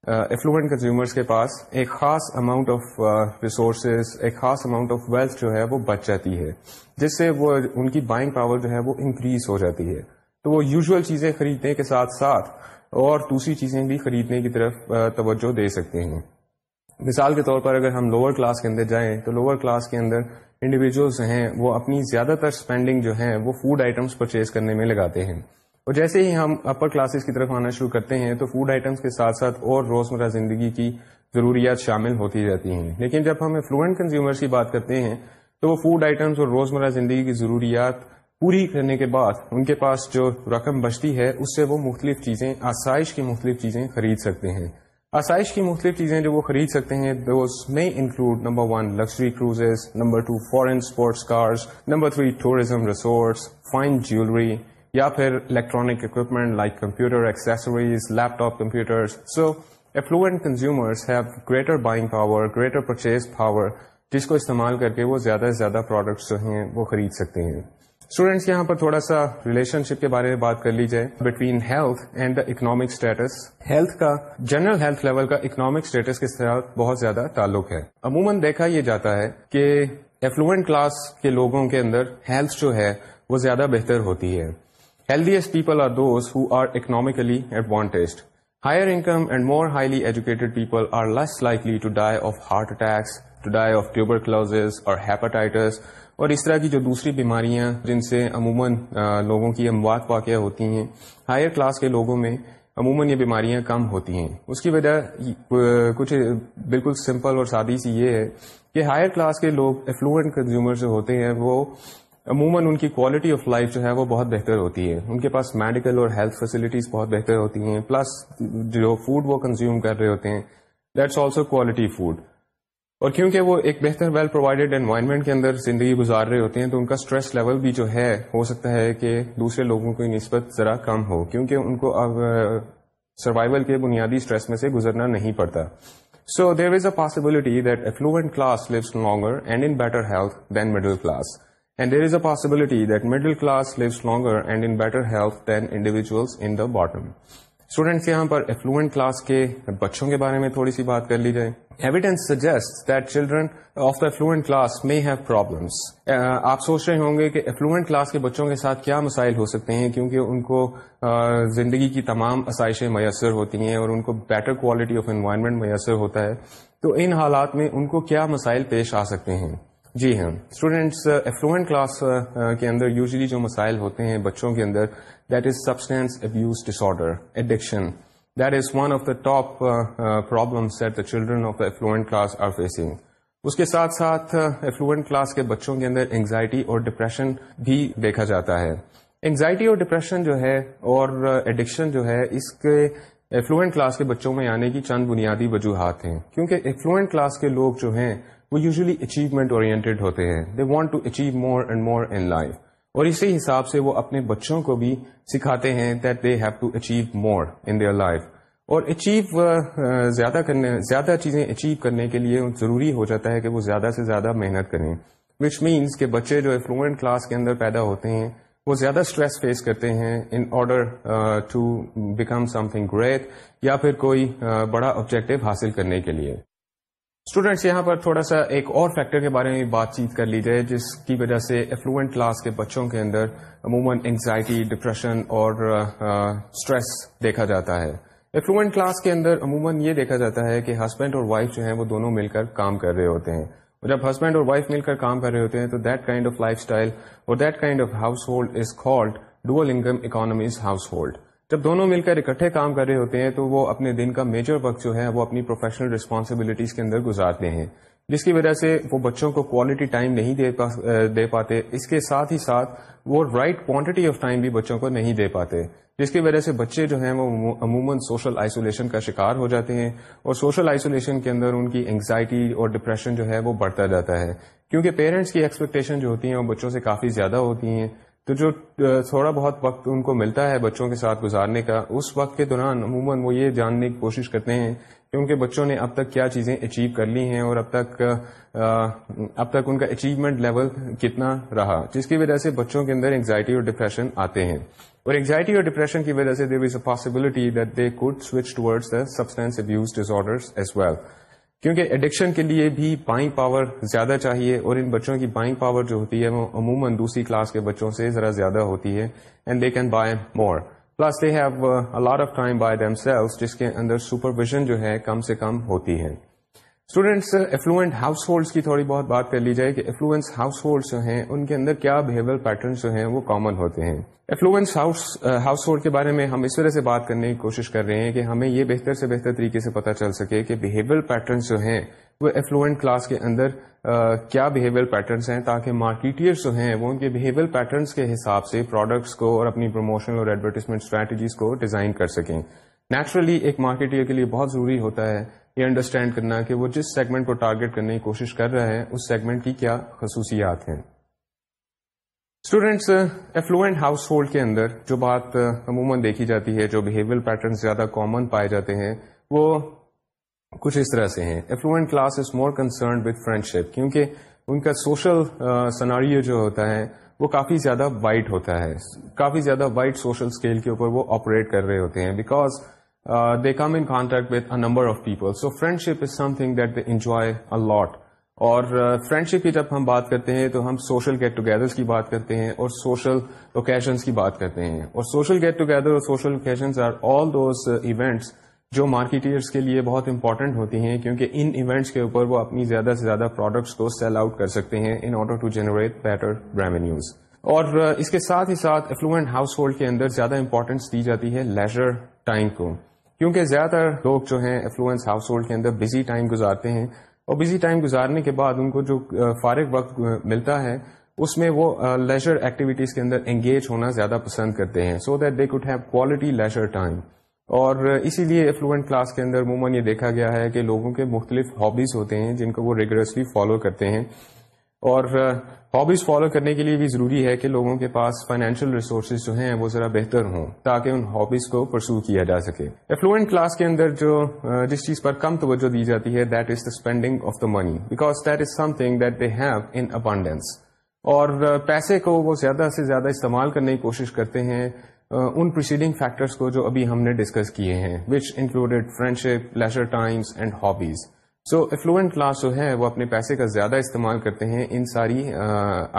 Uh, ایفلوئنٹ کنزیومرس کے پاس ایک خاص اماؤنٹ آف ریسورسز ایک خاص اماؤنٹ آف ویلتھ جو ہے وہ بچ جاتی ہے، جس سے وہ ان کی بائنگ پاور جو ہے وہ انکریز ہو جاتی ہے۔ تو وہ یوزول چیزیں خریدنے کے ساتھ ساتھ اور دوسری چیزیں بھی خریدنے کی طرف uh, توجہ دے سکتے ہیں۔ مثال کے طور پر اگر ہم لوور کلاس کے اندر جائیں تو لوور کلاس کے اندر انڈیویجلس ہیں وہ اپنی زیادہ تر اسپینڈنگ جو ہے وہ فوڈ آئٹمس پرچیز کرنے میں لگاتے ہیں۔ اور جیسے ہی ہم اپر کلاسز کی طرف آنا شروع کرتے ہیں تو فوڈ آئٹمس کے ساتھ ساتھ اور روزمرہ زندگی کی ضروریات شامل ہوتی جاتی ہیں۔ لیکن جب ہم فلوئنٹ کنزیومرس کی بات کرتے ہیں تو وہ فوڈ آئٹمس اور روزمرہ زندگی کی ضروریات پوری کرنے کے بعد ان کے پاس جو رقم بچتی ہے اس سے وہ مختلف چیزیں، آسائش کی مختلف چیزیں خرید سکتے ہیں۔ آسائش کی مختلف چیزیں جو وہ خرید سکتے ہیں دوز میں include number one luxury cruises number two foreign sports cars number three tourism resorts fine jewellery یا پھر electronic equipment like computer accessories laptop computer so affluent consumers have greater buying power greater purchase power جس کو استعمال کر کے وہ زیادہ سے زیادہ پروڈکٹس جو ہیں وہ خرید سکتے ہیں۔ اسٹوڈینٹس یہاں پر تھوڑا سا ریلیشن شپ کے بارے میں بات کر لی جائے۔ Between health and the economic status health کا جنرل ہیلتھ لیول کا اکنامک اسٹیٹس کے ساتھ بہت زیادہ تعلق ہے۔ عموماً دیکھا یہ جاتا ہے کہ ایفلوئنٹ کلاس کے لوگوں کے اندر ہیلتھ جو ہے وہ زیادہ بہتر ہوتی ہے۔ Healthiest people are those who are economically advantaged. Higher income and more highly educated people are less likely to die of heart attacks, to die of tuberculosis or hepatitis اور اس طرح کی جو دوسری بیماریاں جن سے عموماً لوگوں کی اموات واقع ہوتی ہیں ہائر کلاس کے لوگوں میں عموماً یہ بیماریاں کم ہوتی ہیں اس کی وجہ کچھ بالکل سمپل اور سادی سی یہ ہے کہ ہائر کلاس کے لوگ افلوئنٹ کنزیومر جو ہوتے ہیں وہ عموماً ان کی کوالٹی آف لائف جو ہے وہ بہت بہتر ہوتی ہے۔ ان کے پاس میڈیکل اور ہیلتھ فیسلٹیز بہت بہتر ہوتی ہیں۔ پلس جو فوڈ وہ کنزیوم کر رہے ہوتے ہیں۔ دیٹس آلسو کوالٹی فوڈ اور کیونکہ وہ ایک بہتر ویل پرووائڈیڈ انوائرمنٹ کے اندر زندگی گزار رہے ہوتے ہیں، تو ان کا اسٹریس لیول بھی جو ہے، ہو سکتا ہے کہ دوسرے لوگوں کی نسبت ذرا کم ہو۔ کیونکہ ان کو اب سروائول کے بنیادی اسٹریس میں سے گزرنا نہیں پڑتا۔ So there is a possibility that affluent class lives longer and in better health than middle class and there is a possibility that middle class lives longer and in better health than individuals in the bottom students یہاں پر affluent class کے بچوں کے بارے میں تھوڑی سی بات کر لی جائے evidence suggest that children of the affluent class may have problems آپ سوچ رہے ہوں گے کہ افلوئنٹ کلاس کے بچوں کے ساتھ کیا مسائل ہو سکتے ہیں کیونکہ ان کو زندگی کی تمام آسائشیں میسر ہوتی ہیں اور ان کو بیٹر کوالٹی آف انوائرمنٹ میسر ہوتا ہے تو ان حالات میں ان کو کیا مسائل پیش آ سکتے ہیں جی ہاں۔ اسٹوڈینٹس ایفلوئنٹ کلاس کے اندر یوزلی جو مسائل ہوتے ہیں بچوں کے اندر that is substance abuse disorder addiction that is one of the top problems at the children of the affluent class are facing اس کے ساتھ ساتھ uh, ایفلوئنٹ کلاس کے بچوں کے اندر انگزائٹی اور ڈپریشن بھی دیکھا جاتا ہے۔ انگزائٹی اور ڈپریشن جو ہے اور uh, ایڈکشن جو ہے، اس کے ایفلوئنٹ کلاس کے بچوں میں آنے کی چند بنیادی وجوہات ہیں۔ کیونکہ ایفلوئنٹ کلاس کے لوگ جو ہیں وہ یوزلی اچیومنٹ اورینٹیڈ ہوتے ہیں. They want to achieve more and more in life اور اسی حساب سے وہ اپنے بچوں کو بھی سکھاتے ہیں that they have to achieve more in their life اور اچیو زیادہ کرنے، زیادہ چیزیں اچیو کرنے کے لیے ضروری ہو جاتا ہے کہ وہ زیادہ سے زیادہ محنت کریں. وچ مینس کہ بچے جو فلوئنٹ کلاس کے اندر پیدا ہوتے ہیں، وہ زیادہ اسٹریس فیس کرتے ہیں in order to become something great یا پھر کوئی بڑا آبجیکٹو حاصل کرنے کے لیے. اسٹوڈینٹس یہاں پر تھوڑا سا ایک اور فیکٹر کے بارے میں بات چیت کر لی جائے جس کی وجہ سے افلوئنٹ کلاس کے بچوں کے اندر عموماً انگزائٹی ڈپریشن اور اسٹریس دیکھا جاتا ہے۔ افلوئنٹ کلاس کے اندر عموماً یہ دیکھا جاتا ہے کہ ہسبینڈ اور وائف جو ہیں وہ دونوں مل کر کام کر رہے ہوتے ہیں۔ اور جب ہسبینڈ اور وائف مل کر کام کر رہے ہوتے ہیں تو that kind of lifestyle اور that kind of household is called dual income economies household جب دونوں مل کر اکٹھے کام کر رہے ہوتے ہیں تو وہ اپنے دن کا میجر وقت جو ہے وہ اپنی پروفیشنل ریسپانسبلٹیز کے اندر گزارتے ہیں، جس کی وجہ سے وہ بچوں کو کوالٹی ٹائم نہیں دے پاتے، اس کے ساتھ ہی ساتھ وہ رائٹ کوانٹٹی آف ٹائم بھی بچوں کو نہیں دے پاتے، جس کی وجہ سے بچے جو ہیں وہ عموماً سوشل آئسولیشن کا شکار ہو جاتے ہیں اور سوشل آئسولیشن کے اندر ان کی انگزائٹی اور ڈپریشن جو ہے وہ بڑھتا جاتا ہے، کیونکہ پیرنٹس کی ایکسپیکٹیشن جو ہوتی ہیں وہ بچوں سے کافی زیادہ ہوتی ہیں۔ تو جو تھوڑا بہت وقت ان کو ملتا ہے بچوں کے ساتھ گزارنے کا، اس وقت کے دوران عموماً وہ یہ جاننے کی کوشش کرتے ہیں کہ ان کے بچوں نے اب تک کیا چیزیں اچیو کر لی ہیں اور اب تک اب تک ان کا اچیومنٹ لیول کتنا رہا، جس کی وجہ سے بچوں کے اندر انگزائٹی اور ڈپریشن آتے ہیں۔ اور انگزائٹی اور ڈپریشن کی وجہ سے there is a possibility that they could switch towards the substance abuse this as well کیونکہ ایڈکشن کے لیے بھی بائنگ پاور زیادہ چاہیے اور ان بچوں کی بائنگ پاور جو ہوتی ہے وہ عموماً دوسری کلاس کے بچوں سے ذرا زیادہ ہوتی ہے and they can buy more plus they have lot of time by themselves جس کے اندر سپرویژن جو ہے کم سے کم ہوتی ہے۔ اسٹوڈینٹس افلوئنٹ ہاؤس ہولڈس کی تھوڑی بہت بات کر لی جائے کہ افلوئنس ہاؤس ہولڈس جو ہیں، ان کے اندر کیا بہیویئر پیٹرنس جو ہیں، وہ کامن ہوتے ہیں۔ افلوئنس ہاؤس ہولڈ کے بارے میں ہم اس طرح سے بات کرنے کی کوشش کر رہے ہیں کہ ہمیں یہ بہتر سے بہتر طریقے سے پتہ چل سکے کہ بہیویئر پیٹرنس جو ہیں، وہ افلوئنٹ کلاس کے اندر کیا بہیویئر پیٹرنس ہیں تاکہ مارکیٹرس جو ہیں، وہ ان کے بہیویئر پیٹرنس کے حساب سے پروڈکٹس کو اور اپنی پروموشن اور ایڈورٹیزمنٹ اسٹریٹجیز کو ڈیزائن کر سکیں۔ نیچرلی ایک مارکیٹر کے لیے بہت ضروری ہوتا ہے یہ انڈرسٹینڈ کرنا کہ وہ جس سیگمنٹ کو ٹارگیٹ کرنے کی کوشش کر رہا ہے اس سیگمنٹ کی کیا خصوصیات ہیں۔ اسٹوڈینٹس ایفلوئنٹ ہاؤس ہولڈ کے اندر جو بات uh, عموماً دیکھی جاتی ہے، جو بہیویئر پیٹرن زیادہ کامن پائے جاتے ہیں، وہ کچھ اس طرح سے ہیں۔ Affluent class is more concerned with friendship کیونکہ ان کا سوشل سناریو uh, جو ہوتا ہے، وہ کافی زیادہ وائٹ ہوتا ہے۔ کافی زیادہ وائٹ سوشل اسکیل کے اوپر وہ آپریٹ کر رہے ہوتے ہیں۔ Because they come in contact with a number of people so friendship is something that they enjoy a lot اور فرینڈ شپ کی جب ہم بات کرتے ہیں تو ہم سوشل گیٹ ٹوگیدر کی بات کرتے ہیں اور سوشل اوکیزنس کی بات کرتے ہیں. اور سوشل گیٹ ٹوگیدر اور social occasions are all those events جو مارکیٹرس کے لیے بہت امپورٹنٹ ہوتی ہیں کیونکہ ان ایونٹس کے اوپر وہ اپنی زیادہ سے زیادہ پروڈکٹس کو سیل آؤٹ کر سکتے ہیں in order to generate better revenues اور uh, اس کے ساتھ ہی ساتھ افلوئنٹ ہاؤس ہولڈ کے اندر زیادہ امپورٹینس دی جاتی ہے لیزر ٹائم کو. کیونکہ زیادہ تر لوگ جو ہیں افلوئنس ہاؤس ہولڈ کے اندر بزی ٹائم گزارتے ہیں اور بزی ٹائم گزارنے کے بعد ان کو جو فارغ وقت ملتا ہے، اس میں وہ لیزر ایکٹیویٹیز کے اندر انگیج ہونا زیادہ پسند کرتے ہیں۔ So that they could have quality leisure time اور اسی لیے افلوئنٹ کلاس کے اندر عموماً یہ دیکھا گیا ہے کہ لوگوں کے مختلف ہابیز ہوتے ہیں جن کو وہ ریگولرسلی فالو کرتے ہیں۔ اور ہابیز فالو کرنے کے لیے بھی ضروری ہے کہ لوگوں کے پاس فائنینشیل ریسورسز جو ہیں وہ ذرا بہتر ہوں تاکہ ان ہابیز کو پرسو کیا جا سکے۔ افلوئنٹ کلاس کے اندر جو جس چیز پر کم توجہ دی جاتی ہے that is the spending of the money because that is something that they have in abundance اور پیسے کو وہ زیادہ سے زیادہ استعمال کرنے کی کوشش کرتے ہیں ان پروسیڈنگ فیکٹرس کو جو ابھی ہم نے ڈسکس کیے ہیں which included friendship leisure times and hobbies so affluent class جو ہے، وہ اپنے پیسے کا زیادہ استعمال کرتے ہیں ان ساری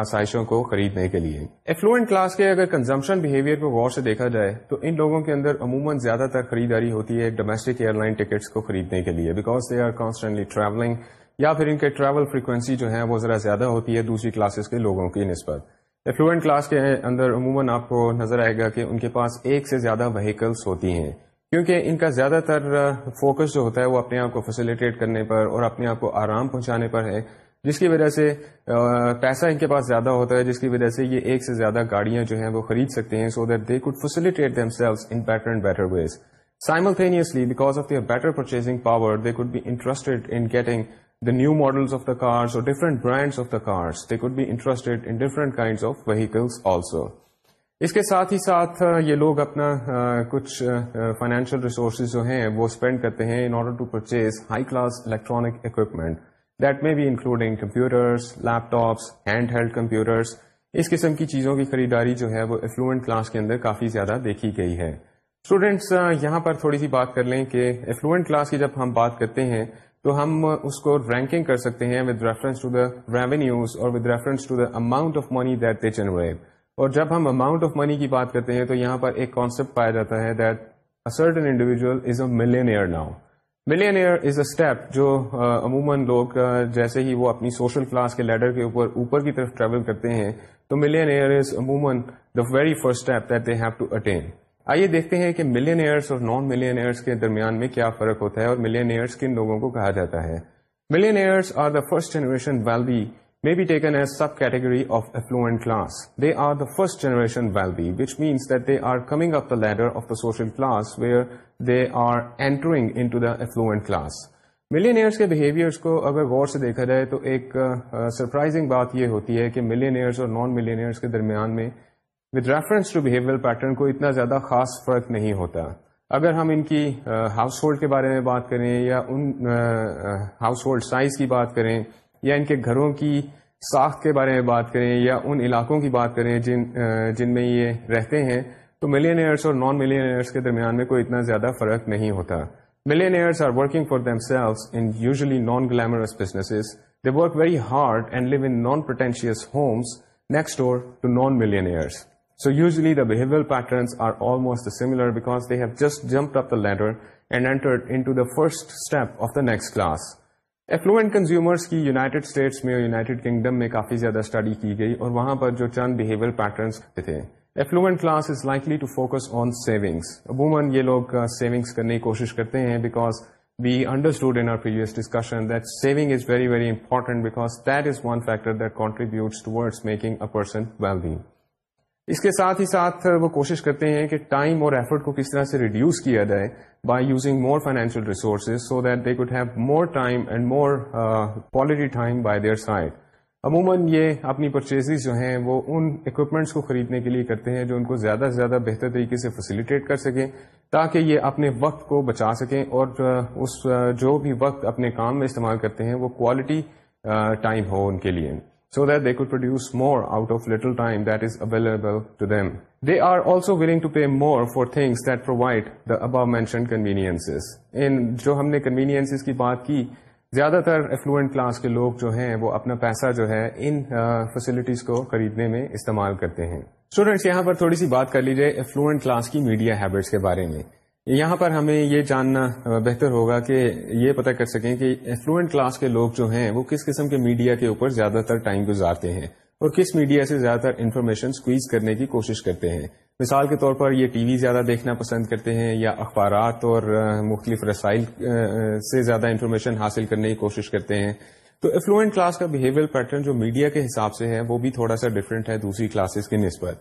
آسائشوں کو خریدنے کے لیے۔ افلوئنٹ کلاس کے اگر کنزمپشن بہیویئر کو غور سے دیکھا جائے، تو ان لوگوں کے اندر عموماً زیادہ تر خریداری ہوتی ہے ڈومیسٹک ایئر لائن ٹکٹس کو خریدنے کے لیے because they are constantly travelling یا پھر ان کے ٹریول فریکوینسی جو ہے وہ ذرا زیادہ ہوتی ہے دوسری کلاسز کے لوگوں کی نسبت۔ افلوئنٹ کلاس کے اندر عموماً آپ کو نظر آئے گا کہ ان کے پاس ایک سے زیادہ وہیکلس ہوتی ہیں۔ کیونکہ ان کا زیادہ تر فوکس جو ہوتا ہے وہ اپنے آپ کو فیسیلیٹیٹ کرنے پر اور اپنے آپ کو آرام پہنچانے پر ہے، جس کی وجہ سے پیسہ ان کے پاس زیادہ ہوتا ہے، جس کی وجہ سے یہ ایک سے زیادہ گاڑیاں جو ہیں وہ خرید سکتے ہیں so that they could facilitate themselves in better and better ways simultaneously because of their better purchasing power they could be interested in getting the new models of the cars or different brands of the cars. They could be interested in different kinds of vehicles also. اس کے ساتھ ہی ساتھ یہ لوگ اپنا کچھ financial resources جو ہیں، وہ اسپینڈ کرتے ہیں in order to purchase high class electronic equipment that may be including computers laptops handheld computers اس قسم کی چیزوں کی خریداری جو ہے، وہ افلوئنٹ کلاس کے اندر کافی زیادہ دیکھی گئی ہے۔ اسٹوڈینٹس یہاں پر تھوڑی سی بات کر لیں کہ افلوئنٹ کلاس کی جب ہم بات کرتے ہیں، تو ہم اس کو رینکنگ کر سکتے ہیں with reference to the revenues اور with reference to the amount of money that they generate اور جب ہم اماؤنٹ آف منی کی بات کرتے ہیں تو یہاں پر ایک کانسیپٹ پایا جاتا ہے that certain individual is a millionaire now millionaire is a step جو عموماً لوگ جیسے ہی وہ اپنی سوشل کلاس کے لیڈر کے اوپر اوپر کی طرف ٹریول کرتے ہیں تو ملین ایئر از عموماً the very first step that they have to attain آئیے دیکھتے ہیں کہ ملین ایئرس اور نان ملین ایئرس کے درمیان میں کیا فرق ہوتا ہے اور ملین ایئرس کن لوگوں کو کہا جاتا ہے. Millionaires are the first generation wealthy, may be taken as subcategory of affluent class. They are the first generation wealthy, which means that they are coming up the ladder of the social class where they are entering into the affluent class. Millionaires کے behaviours کو اگر غور سے دیکھا جائے تو ایک surprising بات یہ ہوتی ہے کہ ملینئرس اور نان ملینئرس کے درمیان میں with reference to behaviour pattern کو اتنا زیادہ خاص فرق نہیں ہوتا اگر ہم ان کی ہاؤس ہولڈ کے بارے میں بات کریں یا ان ہاؤس ہولڈ سائز کی بات کریں یا ان کے گھروں کی ساخت کے بارے میں بات کریں یا ان علاقوں کی بات کریں جن جن میں یہ رہتے ہیں، تو ملینس اور نان ملینس کے درمیان میں کوئی اتنا زیادہ فرق نہیں ہوتا۔ Millionaires are working for themselves in usually non glamorous business they work very hard and live in non pretentious homes next door to non millionaires so usually the behaviour patterns are almost similar because they have just jump up the ladder and entered into the first step of the next class Affluent consumers کی United States میں اور United kingdom میں کافی زیادہ study کی گئی اور وہاں پر جو چند بہیویئر پیٹرنس تھے۔ Affluent class is likely to focus on savings عموماً یہ لوگ سیونگس uh, کرنے کی کوشش کرتے ہیں because we understood in previous discussion that saving is very very important because that is one factor that contributes towards making a person well being اس کے ساتھ ہی ساتھ وہ کوشش کرتے ہیں کہ ٹائم اور ایفرٹ کو کس طرح سے ریڈیوس کیا جائے by using more financial resources so that they could have more time and more quality time by their side عموماً یہ اپنی پرچیزز جو ہیں وہ ان اکوپمنٹس کو خریدنے کے لیے کرتے ہیں جو ان کو زیادہ سے زیادہ بہتر طریقے سے فیسیلیٹیٹ کر سکیں تاکہ یہ اپنے وقت کو بچا سکیں اور uh, اس uh, جو بھی وقت اپنے کام میں استعمال کرتے ہیں وہ کوالٹی ٹائم uh, ہو ان کے لیے۔ So that they could produce more out of little time that is available to them they are also willing to pay more for things that provide the above mention convenience ان جو ہم نے convenience کی بات کی زیادہ تر affluent class کے لوگ جو ہیں وہ اپنا پیسہ جو ہے ان فیسلٹیز کو خریدنے میں استعمال کرتے ہیں اسٹوڈینٹس یہاں پر تھوڑی سی بات کر لیجیے افلوئنٹ کلاس کی میڈیا ہیبٹس کے بارے میں یہاں پر ہمیں یہ جاننا بہتر ہوگا کہ یہ پتہ کر سکیں کہ افلوئنٹ کلاس کے لوگ جو ہیں، وہ کس قسم کے میڈیا کے اوپر زیادہ تر ٹائم گزارتے ہیں اور کس میڈیا سے زیادہ تر انفارمیشن سکویز کرنے کی کوشش کرتے ہیں۔ مثال کے طور پر یہ ٹی وی زیادہ دیکھنا پسند کرتے ہیں یا اخبارات اور مختلف رسائل سے زیادہ انفارمیشن حاصل کرنے کی کوشش کرتے ہیں۔ تو افلوئنٹ کلاس کا بہیویئر پیٹرن جو میڈیا کے حساب سے ہے، وہ بھی تھوڑا سا ڈفرینٹ ہے دوسری کلاسز کی نسبت۔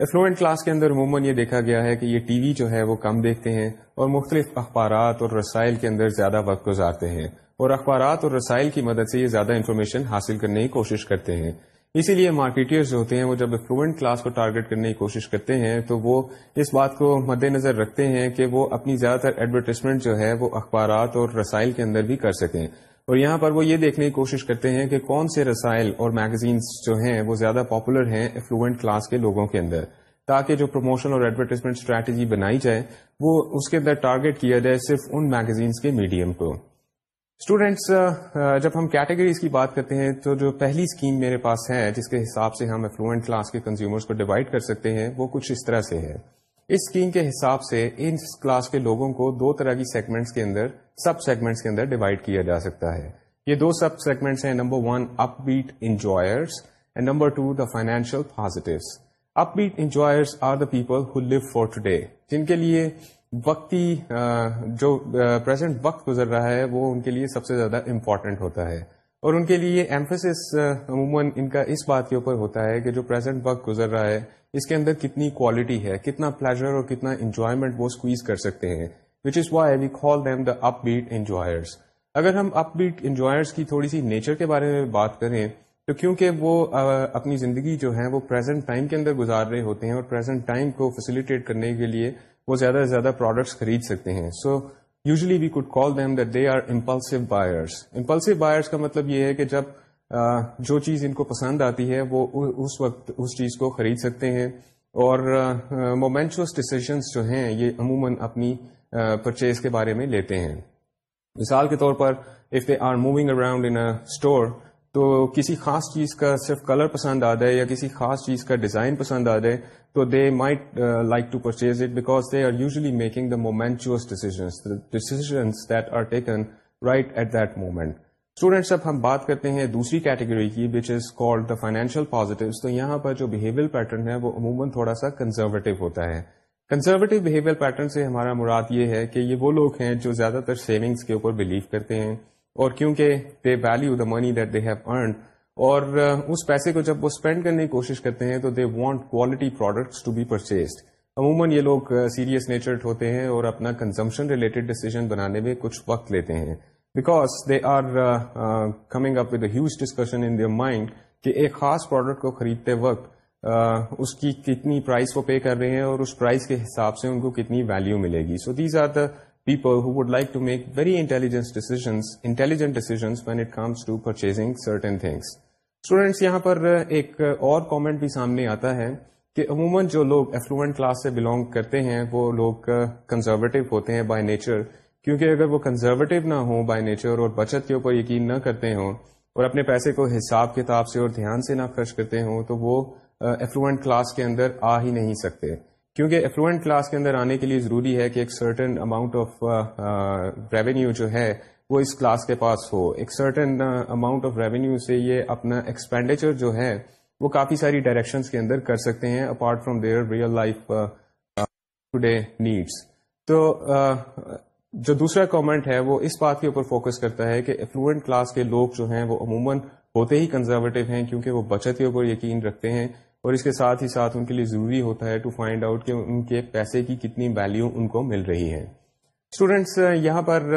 افلوئنٹ کلاس کے اندر عموماً یہ دیکھا گیا ہے کہ یہ ٹی وی جو ہے وہ کم دیکھتے ہیں اور مختلف اخبارات اور رسائل کے اندر زیادہ وقت گزارتے ہیں اور اخبارات اور رسائل کی مدد سے یہ زیادہ انفارمیشن حاصل کرنے کی کوشش کرتے ہیں۔ اسی لیے مارکیٹرز جو ہوتے ہیں وہ جب فلوئنٹ کلاس کو ٹارگیٹ کرنے کی کوشش کرتے ہیں تو وہ اس بات کو مد نظر رکھتے ہیں کہ وہ اپنی زیادہ تر ایڈورٹیزمنٹ جو ہے وہ اخبارات اور رسائل کے اندر بھی کر سکیں۔ اور یہاں پر وہ یہ دیکھنے کی کوشش کرتے ہیں کہ کون سے رسائل اور میگزینس جو ہیں وہ زیادہ پاپولر ہیں فلوئنٹ کلاس کے لوگوں کے اندر، تاکہ جو پروموشن اور ایڈورٹیزمنٹ اسٹریٹجی بنائی جائے، وہ اس کے اندر ٹارگیٹ کیا جائے صرف ان میگزینس کے میڈیم کو۔ اسٹوڈینٹس جب ہم کیٹیگریز کی بات کرتے ہیں تو جو پہلی اسکیم میرے پاس ہے جس کے حساب سے ہم افلوئنٹ کلاس کے کنزیومرس کو ڈیوائڈ کر سکتے ہیں، وہ کچھ اس طرح سے ہے۔ اس اسکیم کے حساب سے ان کلاس کے لوگوں کو دو طرح کی سیگمنٹس کے اندر سب سیگمنٹس کے اندر ڈیوائڈ کیا جا سکتا ہے۔ یہ دو سب سیگمنٹس ہیں number one upbeat enjoyers and number two the financial positives upbeat enjoyers are the people who live for today جن کے لیے وقتی جو پریزنٹ وقت گزر رہا ہے، وہ ان کے لیے سب سے زیادہ امپورٹنٹ ہوتا ہے۔ اور ان کے لیے ایمفیس عموماً ان کا اس بات کے اوپر ہوتا ہے کہ جو پریزنٹ وقت گزر رہا ہے، اس کے اندر کتنی کوالٹی ہے، کتنا پلیزر اور کتنا انجوائمنٹ وہ اسکویز کر سکتے ہیں which is why we call them the upbeat enjoyers اگر ہم اپ بیٹ انجوائرس کی تھوڑی سی نیچر کے بارے میں بات کریں، تو کیونکہ وہ اپنی زندگی جو ہے وہ پریزنٹ ٹائم کے اندر گزار رہے ہوتے ہیں اور پریزنٹ ٹائم کو فیسیلیٹیٹ کرنے کے لیے وہ زیادہ سے زیادہ پروڈکٹس خرید سکتے ہیں۔ So usually we could call them that they are impulsive buyers impulsive buyers کا مطلب یہ ہے کہ جب جو چیز ان کو پسند آتی ہے، وہ اس وقت اس چیز کو خرید سکتے ہیں اور مومینچوس ڈسیزنس جو ہیں، یہ عموماً اپنی پرچیز کے بارے میں لیتے ہیں۔ مثال کے طور پر if they are moving around in store تو کسی خاص چیز کا صرف کلر پسند آ جائے یا کسی خاص چیز کا ڈیزائن پسند آ جائے، تو they might like to purchase it because they are usually making the momentous decisions that are taken right at that moment students اب ہم بات کرتے ہیں دوسری کیٹیگری کی which is called the financial positive تو یہاں پر جو بہیویئر پیٹرن ہے، وہ عموماً تھوڑا سا کنزرویٹو ہوتا ہے۔ کنزرویٹو بہیویئر پیٹرن سے ہمارا مراد یہ ہے کہ یہ وہ لوگ ہیں جو زیادہ تر سیونگس کے اوپر بلیو کرتے ہیں۔ اور کیونکہ they value the money that they have earned اور uh, اس پیسے کو جب وہ اسپینڈ کرنے کی کوشش کرتے ہیں تو they want quality products to be purchased عموماً یہ لوگ uh, سیریس نیچرڈ ہوتے ہیں اور اپنا کنزمپشن ریلیٹڈ ڈیسیزن بنانے میں کچھ وقت لیتے ہیں. Because they are coming up with huge discussion in their mind کہ ایک خاص پروڈکٹ کو خریدتے وقت uh, اس کی کتنی پرائز وہ پے کر رہے ہیں اور اس پرائز کے حساب سے ان کو کتنی ویلو ملے گی. So these are the people who would like to make very intelligence decisions intelligent decisions when it comes to purchasing certain things students یہاں پر ایک اور کامنٹ بھی سامنے آتا ہے کہ عموماً جو لوگ ایفلوئنٹ کلاس سے بلونگ کرتے ہیں وہ لوگ کنزرویٹو ہوتے ہیں بائی نیچر کیونکہ اگر وہ کنزرویٹو نہ ہوں بائی نیچر اور بچت کے اوپر یقین نہ کرتے ہوں اور اپنے پیسے کو حساب کتاب سے اور دھیان سے نہ خرچ کرتے ہوں تو وہ ایفلوئنٹ کلاس کے اندر آ ہی نہیں سکتے کیونکہ ایفلوئنٹ کلاس کے اندر آنے کے لیے ضروری ہے کہ ایک سرٹن اماؤنٹ آف ریونیو جو ہے وہ اس کلاس کے پاس ہو. ایک سرٹن اماؤنٹ آف ریونیو سے یہ اپنا ایکسپینڈیچر جو ہے وہ کافی ساری ڈائریکشنس کے اندر کر سکتے ہیں apart from their real life today needs تو uh, جو دوسرا کامنٹ ہے وہ اس بات کے اوپر فوکس کرتا ہے کہ افلوئنٹ کلاس کے لوگ جو ہیں وہ عموماً ہوتے ہی کنزرویٹو ہیں کیونکہ وہ بچت کے اوپر یقین رکھتے ہیں اور اس کے ساتھ ہی ساتھ ان کے لیے ضروری ہوتا ہے ٹو فائنڈ آؤٹ کہ ان کے پیسے کی کتنی ویلو ان کو مل رہی ہے۔ اسٹوڈینٹس یہاں پر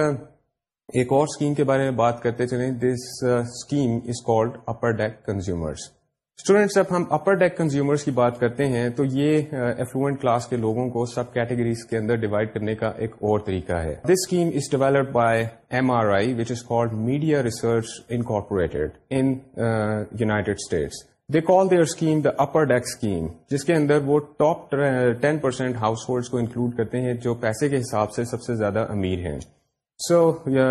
ایک اور اسکیم کے بارے میں بات کرتے چلیں۔ This scheme is called upper deck consumers students جب ہم اپر ڈیک کنزیومرس کی بات کرتے ہیں تو یہ uh, ایفلوئنٹ کلاس کے لوگوں کو سب کیٹیگریز کے اندر ڈیوائڈ کرنے کا ایک اور طریقہ ہے۔ This scheme is developed by M R I which is called media research incorporated in United States they call their scheme the upper deck scheme جس کے اندر وہ top ten percent household کو انکلوڈ کرتے ہیں جو پیسے کے حساب سے سب سے زیادہ امیر ہیں۔ سو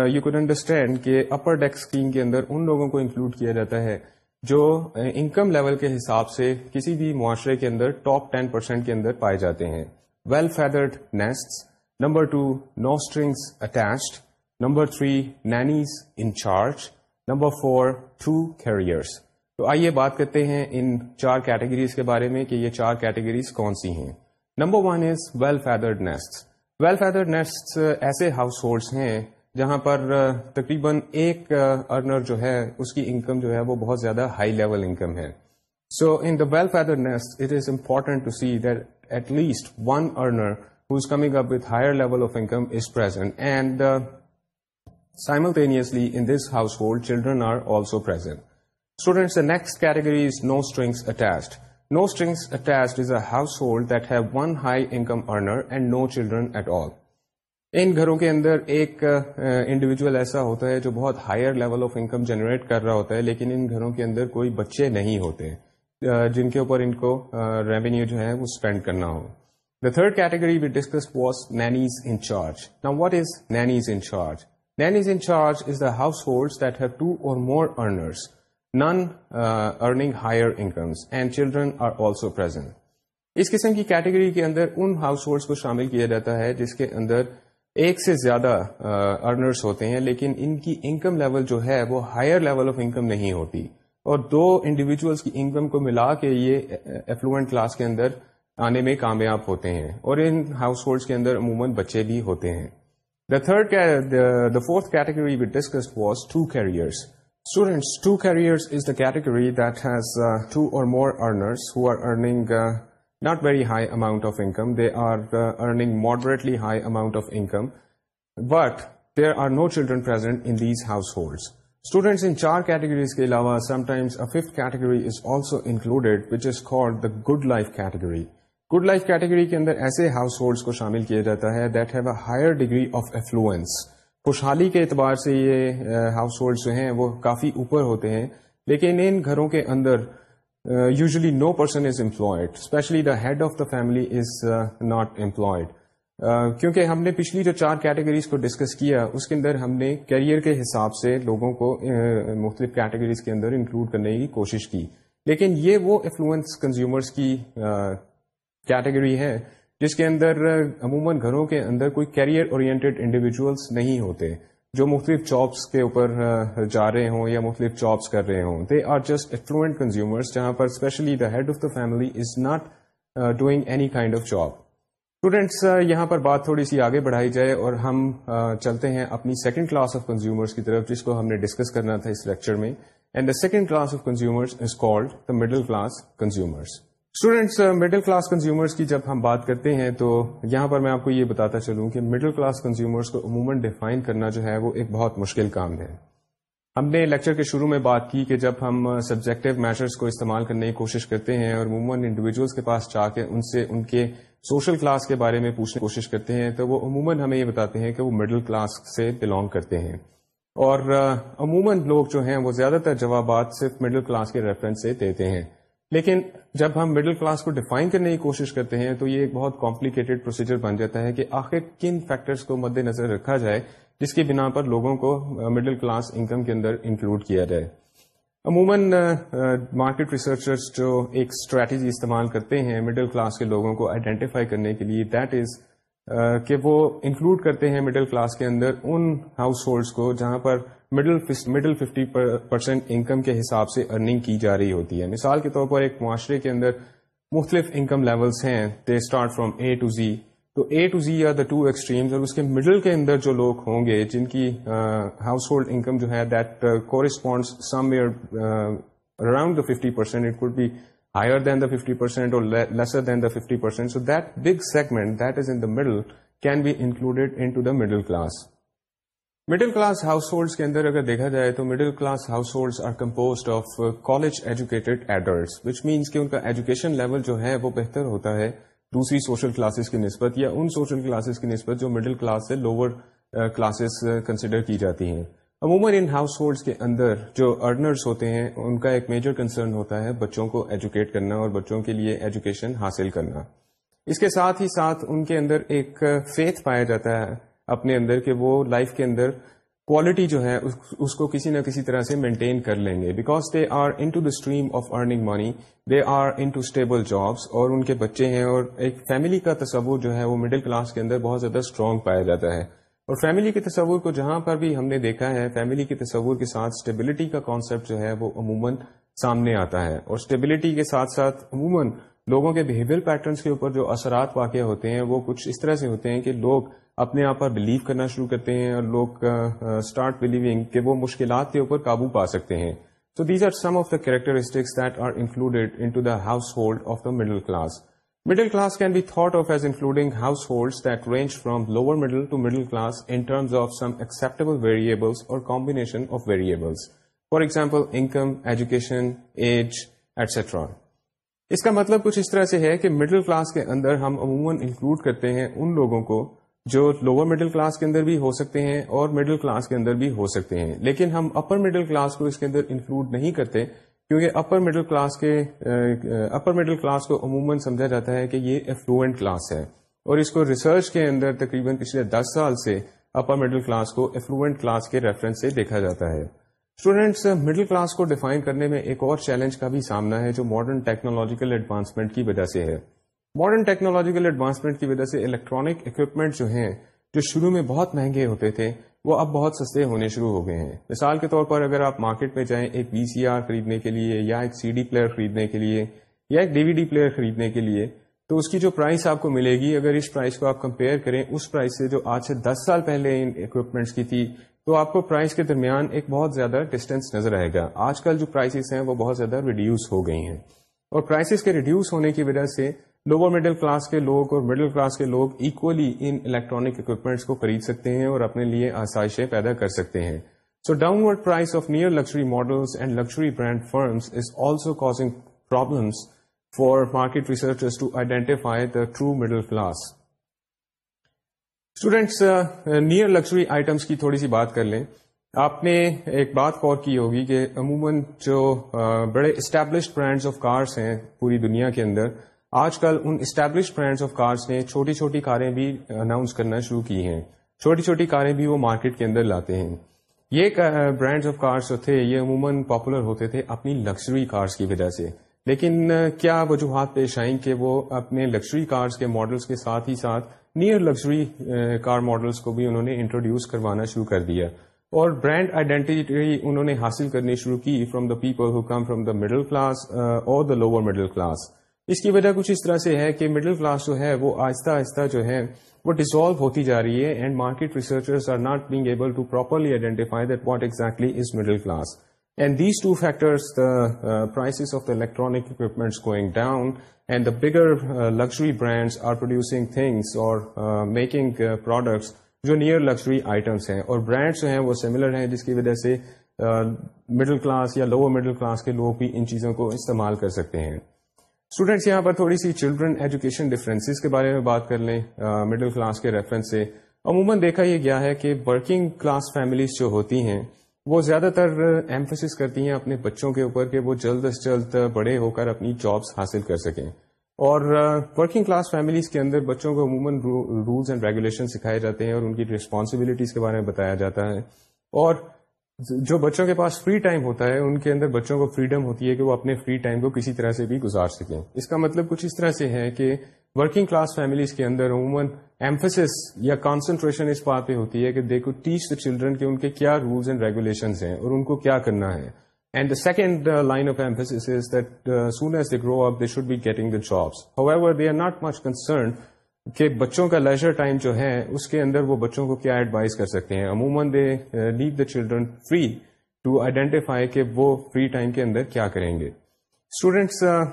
یو کوڈ انڈرسٹینڈ کہ اپر ڈیک اسکیم کے اندر ان لوگوں کو انکلوڈ کیا جاتا ہے جو uh, انکم لیول کے حساب سے کسی بھی معاشرے کے اندر ٹاپ ٹین پرسینٹ کے اندر پائے جاتے ہیں۔ Well feathered nest number two no strings attached number three nannies in charge number four two careers تو آئیے بات کرتے ہیں ان چار کیٹیگریز کے بارے میں کہ یہ چار کیٹیگریز کون سی ہیں۔ Number one is well feathered nest well feathered nest ایسے ہاؤس ہولڈس ہیں جہاں پر تقریباً ایک ارنر جو ہے، اس کی انکم جو ہے وہ بہت زیادہ ہائی لیول انکم ہے۔ So in the well feather nest it is important to see that at least one earner who is coming up with higher level of income is present and simultaneously in this household children are also present students the next category is no strings attached. No strings attached is a household that have one high income earner and no children at all. ان گھروں کے اندر ایک individual ایسا ہوتا ہے جو بہت higher level of income generate کر رہا ہوتا ہے لیکن ان گھروں کے اندر کوئی بچے نہیں ہوتے جن کے اوپر ان کو ریونیو جو ہے وہ اسپینڈ کرنا ہو the third category we discuss was nannies in charge نا what is nannies in charge nannies in charge is the household that have two or more earners none earning higher incomes and children are also present اس قسم کی category کے اندر ان house holds کو شامل کیا جاتا ہے جس کے اندر ایک سے زیادہ uh, ارنرس ہوتے ہیں، لیکن ان کی انکم لیول جو ہے وہ ہائر لیول آف انکم نہیں ہوتی۔ اور دو انڈیویجلس کی انکم کو ملا کے یہ uh, ایفلوئنٹ کلاس کے اندر آنے میں کامیاب ہوتے ہیں۔ اور ان ہاؤس ہولڈس کے اندر عموماً بچے بھی ہوتے ہیں۔ The third the fourth category we discuss was two careers students two careers is the category that has two or more earners who are earning not very high amount of income. They are uh, earning moderately high amount of income, but there are no children present in these households. Students in 4 categories ke alawa, sometimes a fifth category is also included, which is called the good life category. Good life category ke andar aise households ko shamil kiya jata hai that have a higher degree of affluence. خوشحالی کے اعتبار سے یہ house hold جو ہیں وہ کافی اوپر ہوتے ہیں، لیکن ان گھروں کے اندر usually no person is employed specially the head of the family is not employed کیونکہ ہم نے پچھلی جو چار کیٹیگریز کو ڈسکس کیا، اس کے اندر ہم نے کیریئر کے حساب سے لوگوں کو مختلف کیٹیگریز کے اندر انکلوڈ کرنے کی کوشش کی۔ لیکن یہ وہ افلوئنس کنزیومرس کی کیٹیگری ہے جس کے اندر عموماً گھروں کے اندر کوئی کیریئر اورینٹیڈ انڈیویجولس نہیں ہوتے، جو مختلف جابس کے اوپر جا رہے ہوں یا مختلف جابس کر رہے ہوں۔ They are just affluent consumers جہاں پر specially the head of the family is not doing any kind of job students یہاں پر بات تھوڑی سی آگے بڑھائی جائے اور ہم چلتے ہیں اپنی سیکنڈ کلاس آف کنزیومرس کی طرف، جس کو ہم نے ڈسکس کرنا تھا اس لیکچر میں۔ And the second class of consumers is called the middle class consumers students middle class consumers کی جب ہم بات کرتے ہیں تو یہاں پر میں آپ کو یہ بتاتا چلوں کہ مڈل کلاس کنزیومرس کو عموماً ڈیفائن کرنا جو ہے وہ ایک بہت مشکل کام ہے۔ ہم نے لیکچر کے شروع میں بات کی کہ جب ہم uh, سبجیکٹو میشرز کو استعمال کرنے کی کوشش کرتے ہیں اور عموماً انڈیویجلس کے پاس جا کے ان سے ان کے سوشل کلاس کے بارے میں پوچھنے کی کوشش کرتے ہیں تو وہ عموماً ہمیں یہ بتاتے ہیں کہ وہ مڈل کلاس سے بلانگ کرتے ہیں۔ اور uh, عموماً لوگ جو ہیں وہ زیادہ تر جوابات صرف مڈل کلاس کے ریفرنس سے دیتے ہیں۔ لیکن جب ہم مڈل کلاس کو ڈیفائن کرنے کی کوشش کرتے ہیں تو یہ ایک بہت کمپلیکیٹڈ پروسیجر بن جاتا ہے کہ آخر کن فیکٹرز کو مد نظر رکھا جائے جس کی بنا پر لوگوں کو مڈل کلاس انکم کے اندر انکلوڈ کیا جائے۔ عموماً مارکیٹ ریسرچرز جو ایک اسٹریٹجی استعمال کرتے ہیں مڈل کلاس کے لوگوں کو آئیڈینٹیفائی کرنے کے لیے دیٹ از کہ وہ انکلوڈ کرتے ہیں مڈل کلاس کے اندر ان ہاؤس ہولڈس کو جہاں پر middle middle fifty percent income کے حساب سے ارننگ کی جا رہی ہوتی ہے۔ مثال کے طور پر ایک معاشرے کے اندر مختلف انکم لیولس ہیں they start from A to Z تو A to Z are the two extremes اور اس کے مڈل کے اندر جو لوگ ہوں گے، جن کی ہاؤس ہولڈ انکم جو ہے that correspond somewhere around the fifty percent it could be higher than the fifty percent or lesser than the fifty percent so that big segment that is in the middle can be included into the middle class middle class households کے اندر اگر دیکھا جائے تو middle class households are compose of college educated adults which means کہ ان کا education level جو ہے وہ بہتر ہوتا ہے دوسری سوشل کلاسز کی نسبت یا ان سوشل کلاسز کی نسبت جو مڈل کلاس سے لوور کلاسز کنسیڈر کی جاتی ہیں۔ عموماً ان ہاؤس ہولڈس کے اندر جو ارنرس ہوتے ہیں، ان کا ایک میجر کنسرن ہوتا ہے بچوں کو ایجوکیٹ کرنا اور بچوں کے لیے ایجوکیشن حاصل کرنا۔ اس کے ساتھ ہی ساتھ ان کے اندر ایک uh, فیتھ پایا جاتا ہے۔ اپنے اندر کہ وہ لائف کے اندر کوالٹی جو ہے، اس کو کسی نہ کسی طرح سے مینٹین کر لیں گے. Because they are into the stream of earning money they are into stable jobs اور ان کے بچے ہیں اور ایک فیملی کا تصور جو ہے، وہ مڈل کلاس کے اندر بہت زیادہ اسٹرانگ پایا جاتا ہے. اور فیملی کے تصور کو جہاں پر بھی ہم نے دیکھا ہے فیملی کے تصور کے ساتھ اسٹیبلٹی کا کانسیپٹ جو ہے، وہ عموماً سامنے آتا ہے. اور اسٹیبلٹی کے ساتھ ساتھ عموماً لوگوں کے بہیویئر پیٹرنس کے اوپر جو اثرات واقع ہوتے ہیں، وہ کچھ اس طرح سے ہوتے ہیں کہ لوگ اپنے آپ پر بلیو کرنا شروع کرتے ہیں اور لوگ اسٹارٹ بلیونگ کہ وہ مشکلات کے اوپر قابو پا سکتے ہیں۔ So these are some of the characteristics that are included into the household of the middle class middle class can be thought of as including household that range from lower middle to middle class in terms of some acceptable variables or combination of variables for example income education age etcetera اس کا مطلب کچھ اس طرح سے ہے کہ middle class کے اندر ہم عموماً انکلوڈ کرتے ہیں ان لوگوں کو جو لوور مڈل کلاس کے اندر بھی ہو سکتے ہیں اور مڈل کلاس کے اندر بھی ہو سکتے ہیں۔ لیکن ہم اپر مڈل کلاس کو اس کے اندر انکلوڈ نہیں کرتے، کیونکہ اپر مڈل کلاس کے اپر مڈل کلاس کو عموماً سمجھا جاتا ہے کہ یہ افلوئنٹ کلاس ہے۔ اور اس کو ریسرچ کے اندر تقریباً پچھلے دس سال سے اپر مڈل کلاس کو افلوئنٹ کلاس کے ریفرنس سے دیکھا جاتا ہے۔ اسٹوڈینٹس مڈل کلاس کو ڈیفائن کرنے میں ایک اور چیلنج کا بھی سامنا ہے جو ماڈرن ٹیکنالوجیکل ایڈوانسمنٹ کی وجہ سے ہے۔ ماڈرن ٹیکنالوجیکل ایڈوانسمنٹ کی وجہ سے الیکٹرانک اکوپمنٹ جو ہیں، جو شروع میں بہت مہنگے ہوتے تھے، وہ اب بہت سستے ہونے شروع ہو گئے ہیں۔ مثال کے طور پر اگر آپ مارکیٹ میں جائیں ایک وی سی آر خریدنے کے لیے یا ایک سی ڈی پلیئر خریدنے کے لیے یا ایک ڈی وی ڈی پلیئر خریدنے کے لیے، تو اس کی جو پرائس آپ کو ملے گی، اگر اس پرائس کو آپ کمپیئر کریں، اس پرائس سے جو آج سے دس سال پہلے ان اکوپمنٹس کی تھی، تو آپ کو پرائس کے درمیان ایک بہت زیادہ ڈسٹینس نظر آئے گا۔ آج کل جو پرائسز ہیں، وہ بہت زیادہ ریڈیوس ہو گئی ہیں۔ اور پرائسز کے ریڈیوس ہونے کی وجہ سے لوور مڈل کلاس کے لوگ اور مڈل کلاس کے لوگ اکولی ان الیکٹرانک اکوپمنٹس کو خرید سکتے ہیں اور اپنے لیے آسائشیں پیدا کر سکتے ہیں۔ So downward price of near luxury models and luxury brand firms is also causing problems for market researchers to identify the true middle class students near luxury items کی تھوڑی سی بات کر لیں۔ آپ نے ایک بات غور کی ہوگی کہ عموماً جو uh, بڑے اسٹیبلشڈ برانڈز آف کارس ہیں پوری دنیا کے اندر آج کل ان اسٹیبلش برانڈس آف کارس نے چھوٹی چھوٹی کاریں بھی اناؤنس کرنا شروع کی ہیں۔ چھوٹی چھوٹی کاریں بھی وہ مارکیٹ کے اندر لاتے ہیں۔ یہ برانڈ آف کارس جو تھے، یہ عموماً پاپولر ہوتے تھے اپنی لگژری کارس کی وجہ سے۔ لیکن کیا وجوہات پیش آئیں کہ وہ اپنے لگژری کارس کے ماڈلس کے ساتھ ہی ساتھ نیئر لگژری کار ماڈلس کو بھی انہوں نے انٹروڈیوس کروانا شروع کر دیا۔ اور برانڈ آئیڈینٹی انہوں نے حاصل کرنی شروع کی from the people who come from the middle class اور دا لوور مڈل کلاس اس کی وجہ کچھ اس طرح سے ہے کہ مڈل کلاس جو ہے وہ آہستہ آہستہ جو ہے وہ ڈیزالو ہوتی جا رہی ہے and market researchers are not being able to properly identify that what exactly is middle class and these two factors prices of the electronic equipments going down and the bigger luxury brands are producing things or making products جو near luxury items ہیں اور brands جو ہیں وہ similar ہیں جس کی وجہ سے uh, مڈل کلاس یا لوور مڈل کلاس کے لوگ بھی ان چیزوں کو استعمال کر سکتے ہیں۔ اسٹوڈینٹس یہاں پر تھوڑی سی چلڈرن ایجوکیشن ڈفرینسز کے بارے میں بات کر لیں مڈل کلاس کے ریفرنس سے۔ عموماً دیکھا یہ گیا ہے کہ ورکنگ کلاس فیملیز جو ہوتی ہیں، وہ زیادہ تر ایمفسس کرتی ہیں اپنے بچوں کے اوپر کہ وہ جلد از جلد بڑے ہو کر اپنی جابس حاصل کر سکیں۔ اور ورکنگ کلاس فیملیز کے اندر بچوں کو عموماً رولس اینڈ ریگولیشن سکھائے جاتے ہیں اور ان کی ریسپانسبلٹیز کے بارے میں بتایا جاتا ہے۔ اور جو بچوں کے پاس فری ٹائم ہوتا ہے، ان کے اندر بچوں کو فریڈم ہوتی ہے کہ وہ اپنے فری ٹائم کو کسی طرح سے بھی گزار سکیں۔ اس کا مطلب کچھ اس طرح سے ہے کہ ورکنگ کلاس فیملیز کے اندر عموماً ایمفسس یا کانسنٹریشن اس بات پہ ہوتی ہے کہ دے کو ٹیچ دا چلڈرن کہ ان کے کیا رولس اینڈ ریگولیشنز ہیں اور ان کو کیا کرنا ہے۔ And the second line of emphasis is that soon as they grow up they should be getting the jobs however they are not much concerned کہ بچوں کا لیجر ٹائم جو ہے، اس کے اندر وہ بچوں کو کیا ایڈوائز کر سکتے ہیں؟ عموماً they leave the children free to identify کہ وہ فری ٹائم کے اندر کیا کریں گے۔ اسٹوڈینٹس uh,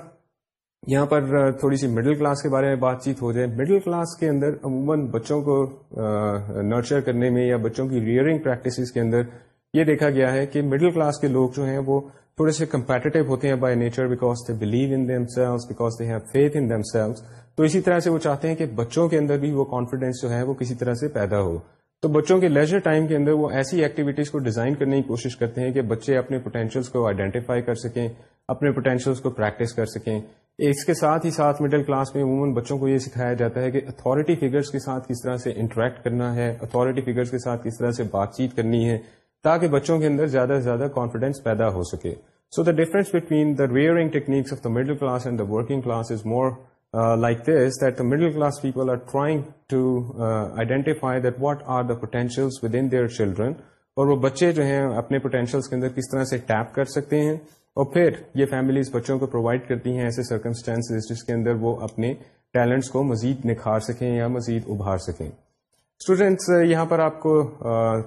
یہاں پر uh, تھوڑی سی مڈل کلاس کے بارے میں بات چیت ہو جائے۔ مڈل کلاس کے اندر عموماً بچوں کو uh, نرچر کرنے میں یا بچوں کی ریئرنگ پریکٹسز کے اندر یہ دیکھا گیا ہے کہ مڈل کلاس کے لوگ جو ہیں وہ تھوڑے سے کمپیٹیو ہوتے ہیں by nature because they believe in themselves because they have faith in themselves تو اسی طرح سے وہ چاہتے ہیں کہ بچوں کے اندر بھی وہ کانفیڈینس جو ہے وہ کسی طرح سے پیدا ہو۔ تو بچوں کے لیجر ٹائم کے اندر وہ ایسی ایکٹیویٹیز کو ڈیزائن کرنے کی کوشش کرتے ہیں کہ بچے اپنے پوٹینشیلس کو آئیڈینٹیفائی کر سکیں، اپنے پوٹینشیلس کو پریکٹس کر سکیں۔ اس کے ساتھ ہی ساتھ مڈل کلاس میں عموماً بچوں کو یہ سکھایا جاتا ہے کہ اتھارٹی فگرس کے ساتھ کس طرح سے انٹریکٹ کرنا ہے اتھارٹی فگرس کے ساتھ کس طرح سے بات چیت کرنی ہے۔ تاکہ بچوں کے اندر زیادہ سے زیادہ کانفیڈینس پیدا ہو سکے۔ So the difference between the rearing techniques of the middle class and the working class is more like this that the middle class people are trying to identify that what are the potentials within their children اور وہ بچے جو ہیں اپنے potentials کے اندر کس طرح سے ٹیپ کر سکتے ہیں، اور پھر یہ فیملیز بچوں کو پرووائڈ کرتی ہیں ایسے سرکمسٹانس جس کے اندر وہ اپنے ٹیلنٹس کو مزید نکھار سکیں یا مزید ابھار سکیں۔ اسٹوڈینٹس یہاں پر آپ کو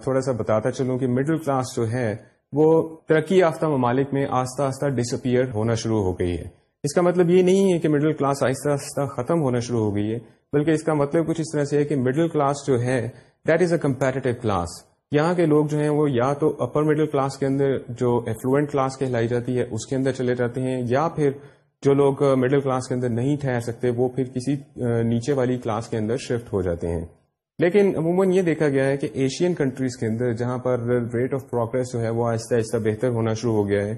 تھوڑا سا بتاتا چلوں کہ مڈل کلاس جو ہے وہ ترقی یافتہ ممالک میں آہستہ آہستہ ڈس اپیئر ہونا شروع ہو گئی ہے۔ اس کا مطلب یہ نہیں ہے کہ مڈل کلاس آہستہ آہستہ ختم ہونا شروع ہو گئی ہے، بلکہ اس کا مطلب کچھ اس طرح سے ہے کہ مڈل کلاس جو ہے that is a competitive class یہاں کے لوگ جو ہیں، وہ یا تو اپر مڈل کلاس کے اندر جو ایفلوئنٹ کلاس کہلائی جاتی ہے، اس کے اندر چلے جاتے ہیں، یا پھر جو لوگ مڈل کلاس کے اندر نہیں ٹھہر سکتے، وہ پھر کسی نیچے والی کلاس کے اندر شفٹ ہو جاتے ہیں۔ لیکن عموماً یہ دیکھا گیا ہے کہ ایشین کنٹریز کے اندر جہاں پر ریٹ آف پروگرس جو ہے وہ آہستہ آہستہ بہتر ہونا شروع ہو گیا ہے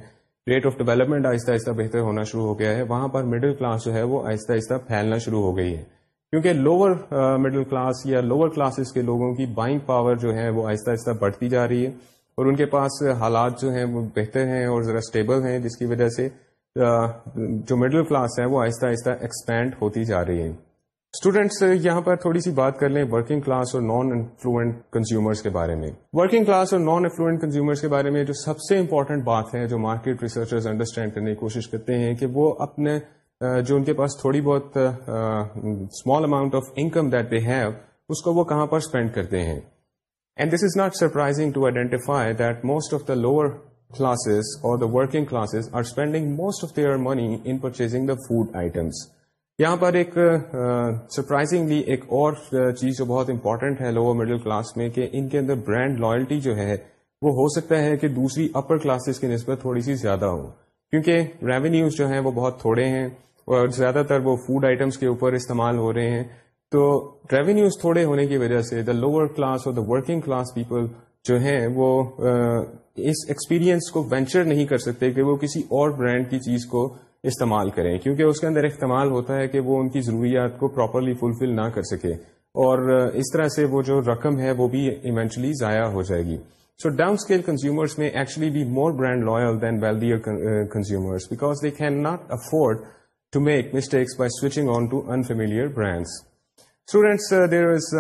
ریٹ آف ڈیولپمنٹ آہستہ آہستہ بہتر ہونا شروع ہو گیا ہے، وہاں پر مڈل کلاس جو ہے وہ آہستہ آہستہ پھیلنا شروع ہو گئی ہے۔ کیونکہ لوور مڈل کلاس یا لوور کلاسز کے لوگوں کی بائنگ پاور جو ہے وہ آہستہ آہستہ بڑھتی جا رہی ہے اور ان کے پاس حالات جو ہیں وہ بہتر ہیں اور ذرا اسٹیبل ہیں، جس کی وجہ سے جو مڈل کلاس ہے وہ آہستہ آہستہ ایکسپینڈ ہوتی جا رہی ہے اسٹوڈینٹس uh, یہاں پر تھوڑی سی بات کر لیں ورکنگ کلاس اور نان انفلوئنٹ کنزیومرس کے بارے میں۔ ورکنگ کلاس اور نان انفلوئنٹ کنزیومرس کے بارے میں جو سب سے امپورٹنٹ بات ہے جو مارکیٹ ریسرچرز انڈرسٹینڈ کرنے کی کوشش کرتے ہیں کہ وہ اپنے جو ان کے پاس تھوڑی بہت small amount of income that they have اس کو وہ کہاں پر اسپینڈ کرتے ہیں۔ And this is not surprising to identify that most of the lower classes or the working classes are spending most of their money in purchasing the food items یہاں پر ایک surprisingly ایک اور چیز جو بہت امپورٹنٹ ہے لوور مڈل کلاس میں کہ ان کے اندر برانڈ لائلٹی جو ہے، وہ ہو سکتا ہے کہ دوسری اپر کلاسز کی نسبت تھوڑی سی زیادہ ہو کیونکہ ریونیوز جو ہیں وہ بہت تھوڑے ہیں اور زیادہ تر وہ فوڈ آئٹمس کے اوپر استعمال ہو رہے ہیں۔ تو ریونیوز تھوڑے ہونے کی وجہ سے دا لوور کلاس اور دا ورکنگ کلاس پیپل جو ہیں وہ اس ایکسپیرئنس کو وینچر نہیں کر سکتے کہ وہ کسی اور برانڈ کی چیز کو استعمال کریں، کیونکہ اس کے اندر احتمال ہوتا ہے کہ وہ ان کی ضروریات کو پراپرلی فلفل نہ کر سکے۔ اور اس طرح سے وہ جو رقم ہے وہ بھی ایونچولی ضائع ہو جائے گی۔ So downscale consumers may actually be more brand loyal than wealthier consumers because they can not afford to make mistakes by switching on to unfamiliar brands students there is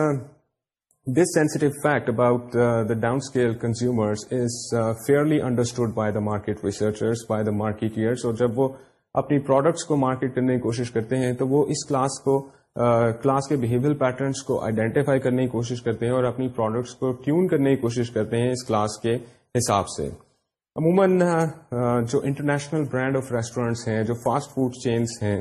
this sensitive fact about the downscale consumers is fairly understood by the market researchers by the marketers اور جب وہ اپنی products کو market کرنے کی کوشش کرتے ہیں، تو وہ اس کلاس کو کلاس کے بہیویئر پیٹرنس کو آئیڈینٹیفائی کرنے کی کوشش کرتے ہیں اور اپنی پروڈکٹس کو ٹیون کرنے کی کوشش کرتے ہیں اس کلاس کے حساب سے۔ عموماً جو انٹرنیشنل برانڈ آف ریسٹورینٹس ہیں، جو فاسٹ فوڈ چینس ہیں،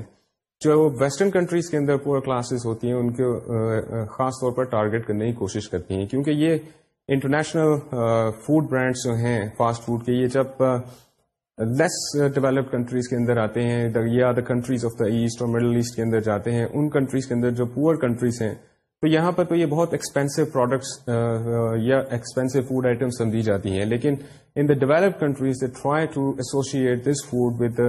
جو ویسٹرن کنٹریز کے اندر پور کلاسز ہوتی ہیں، ان کو خاص طور پر ٹارگیٹ کرنے کی کوشش کرتی ہیں۔ کیونکہ یہ انٹرنیشنل فوڈ برانڈس جو ہیں فاسٹ فوڈ کے، یہ جب لیس ڈیولپڈ کنٹریز کے اندر آتے ہیں یا the countries of the East اور مڈل ایسٹ کے اندر جاتے ہیں، ان کنٹریز کے اندر جو پور کنٹریز ہیں، تو یہاں پر تو یہ بہت ایکسپینسو پروڈکٹس uh, uh, یا ایکسپینسو فوڈ آئٹم سمجھی جاتی ہیں۔ لیکن in the develop countries they try to associate this food with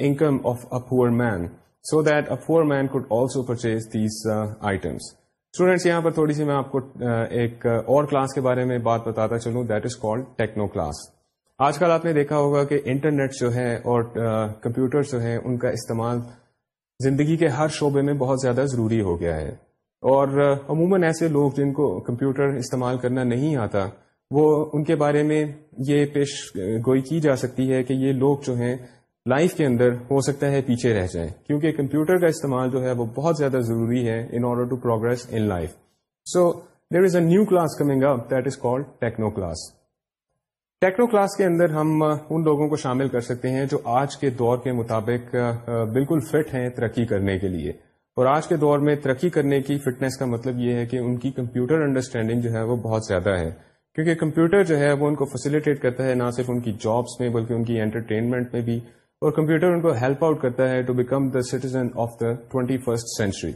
income of a poor man so that a poor man could also purchase these items students یہاں پر تھوڑی سی میں آپ کو uh, ایک اور کلاس کے بارے میں بات بتاتا چلوں that is called techno class آج کل آپ نے دیکھا ہوگا کہ انٹرنیٹ جو ہے اور کمپیوٹر جو ہے، ان کا استعمال زندگی کے ہر شعبے میں بہت زیادہ ضروری ہو گیا ہے۔ اور عموماً ایسے لوگ جن کو کمپیوٹر استعمال کرنا نہیں آتا، وہ ان کے بارے میں یہ پیش گوئی کی جا سکتی ہے کہ یہ لوگ جو ہیں، لائف کے اندر ہو سکتا ہے پیچھے رہ جائیں۔ کیونکہ کمپیوٹر کا استعمال جو ہے، وہ بہت زیادہ ضروری ہے in order to progress in life so there is a new class coming up that is called techno class techno class کے اندر ہم ان لوگوں کو شامل کر سکتے ہیں جو آج کے دور کے مطابق بالکل فٹ ہیں ترقی کرنے کے لیے۔ اور آج کے دور میں ترقی کرنے کی فٹنس کا مطلب یہ ہے کہ ان کی کمپیوٹر انڈرسٹینڈنگ جو ہے وہ بہت زیادہ ہے۔ کیونکہ کمپیوٹر جو ہے وہ ان کو فیسیلیٹیٹ کرتا ہے نہ صرف ان کی جابس میں بلکہ ان کی انٹرٹینمنٹ میں بھی۔ اور کمپیوٹر ان کو ہیلپ آؤٹ کرتا ہے to become the citizen of the twenty first century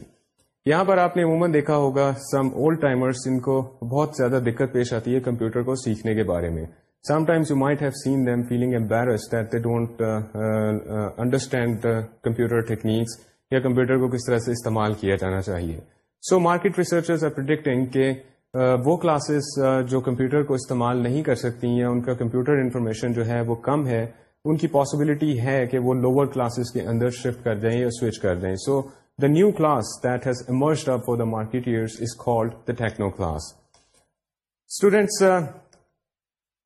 یہاں پر آپ نے عموماً دیکھا ہوگا سم اولڈ ٹائمرس جن کو بہت زیادہ دقت پیش آتی ہے کمپیوٹر کو سیکھنے کے بارے میں۔ Sometimes you might have seen them feeling embarrassed that they don't understand computer techniques یا کمپیوٹر کو کس طرح سے استعمال کیا جانا چاہیے۔ So market researchers are predicting کہ uh, وہ کلاسز uh, جو کمپیوٹر کو استعمال نہیں کر سکتی یا ان کا کمپیوٹر انفارمیشن جو ہے وہ کم ہے، ان کی پاسبلٹی ہے کہ وہ لوور کلاسز کے اندر شفٹ کر جائیں یا سوئچ کر دیں۔ So the new class that has emerged up for the marketers is called the techno class students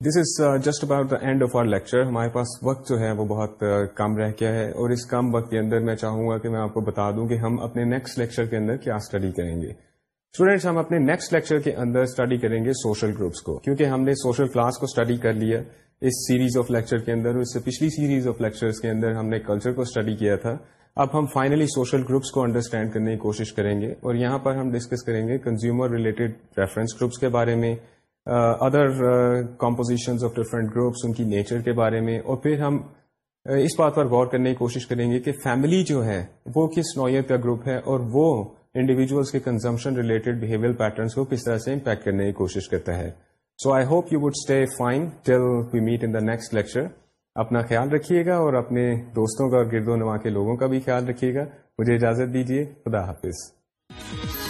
this is just about the end of our lecture ہمارے پاس وقت جو ہے وہ بہت uh, کم رہ گیا ہے اور اس کم وقت کے اندر میں چاہوں گا کہ میں آپ کو بتا دوں کہ ہم اپنے نیکسٹ لیکچر کے اندر کیا اسٹڈی کریں گے۔ اسٹوڈینٹس ہم اپنے نیکسٹ لیکچر کے اندر اسٹڈی کریں گے سوشل گروپس کو۔ کیونکہ ہم نے سوشل کلاس کو اسٹڈی کر لیا اس سیریز آف لیکچر کے اندر اس سے پچھلی سیریز آف لیکچر کے اندر ہم نے کلچر کو اسٹڈی کیا تھا۔ اب ہم فائنلی سوشل گروپس کو انڈرسٹینڈ کرنے کی کوشش کریں گے اور یہاں پر ہم ڈسکس کریں گے کنزیومر ریلیٹڈ ریفرنس گروپس کے بارے میں۔ Other composition of different groups ان کی نیچر کے بارے میں، اور پھر ہم اس بات پر غور کرنے کی کوشش کریں گے کہ فیملی جو ہے وہ کس نوعیت کا گروپ ہے، اور وہ انڈیویجلس کے کنزمپشن ریلیٹڈ بہیویئر پیٹرنس کو کس طرح سے امپیکٹ کرنے کی کوشش کرتا ہے۔ So I hope you would stay fine till we meet in the next lecture اپنا خیال رکھیے گا اور اپنے دوستوں کا اور گرد و نما کے لوگوں کا بھی خیال رکھیے گا۔ مجھے اجازت دیجیے۔ خدا حافظ۔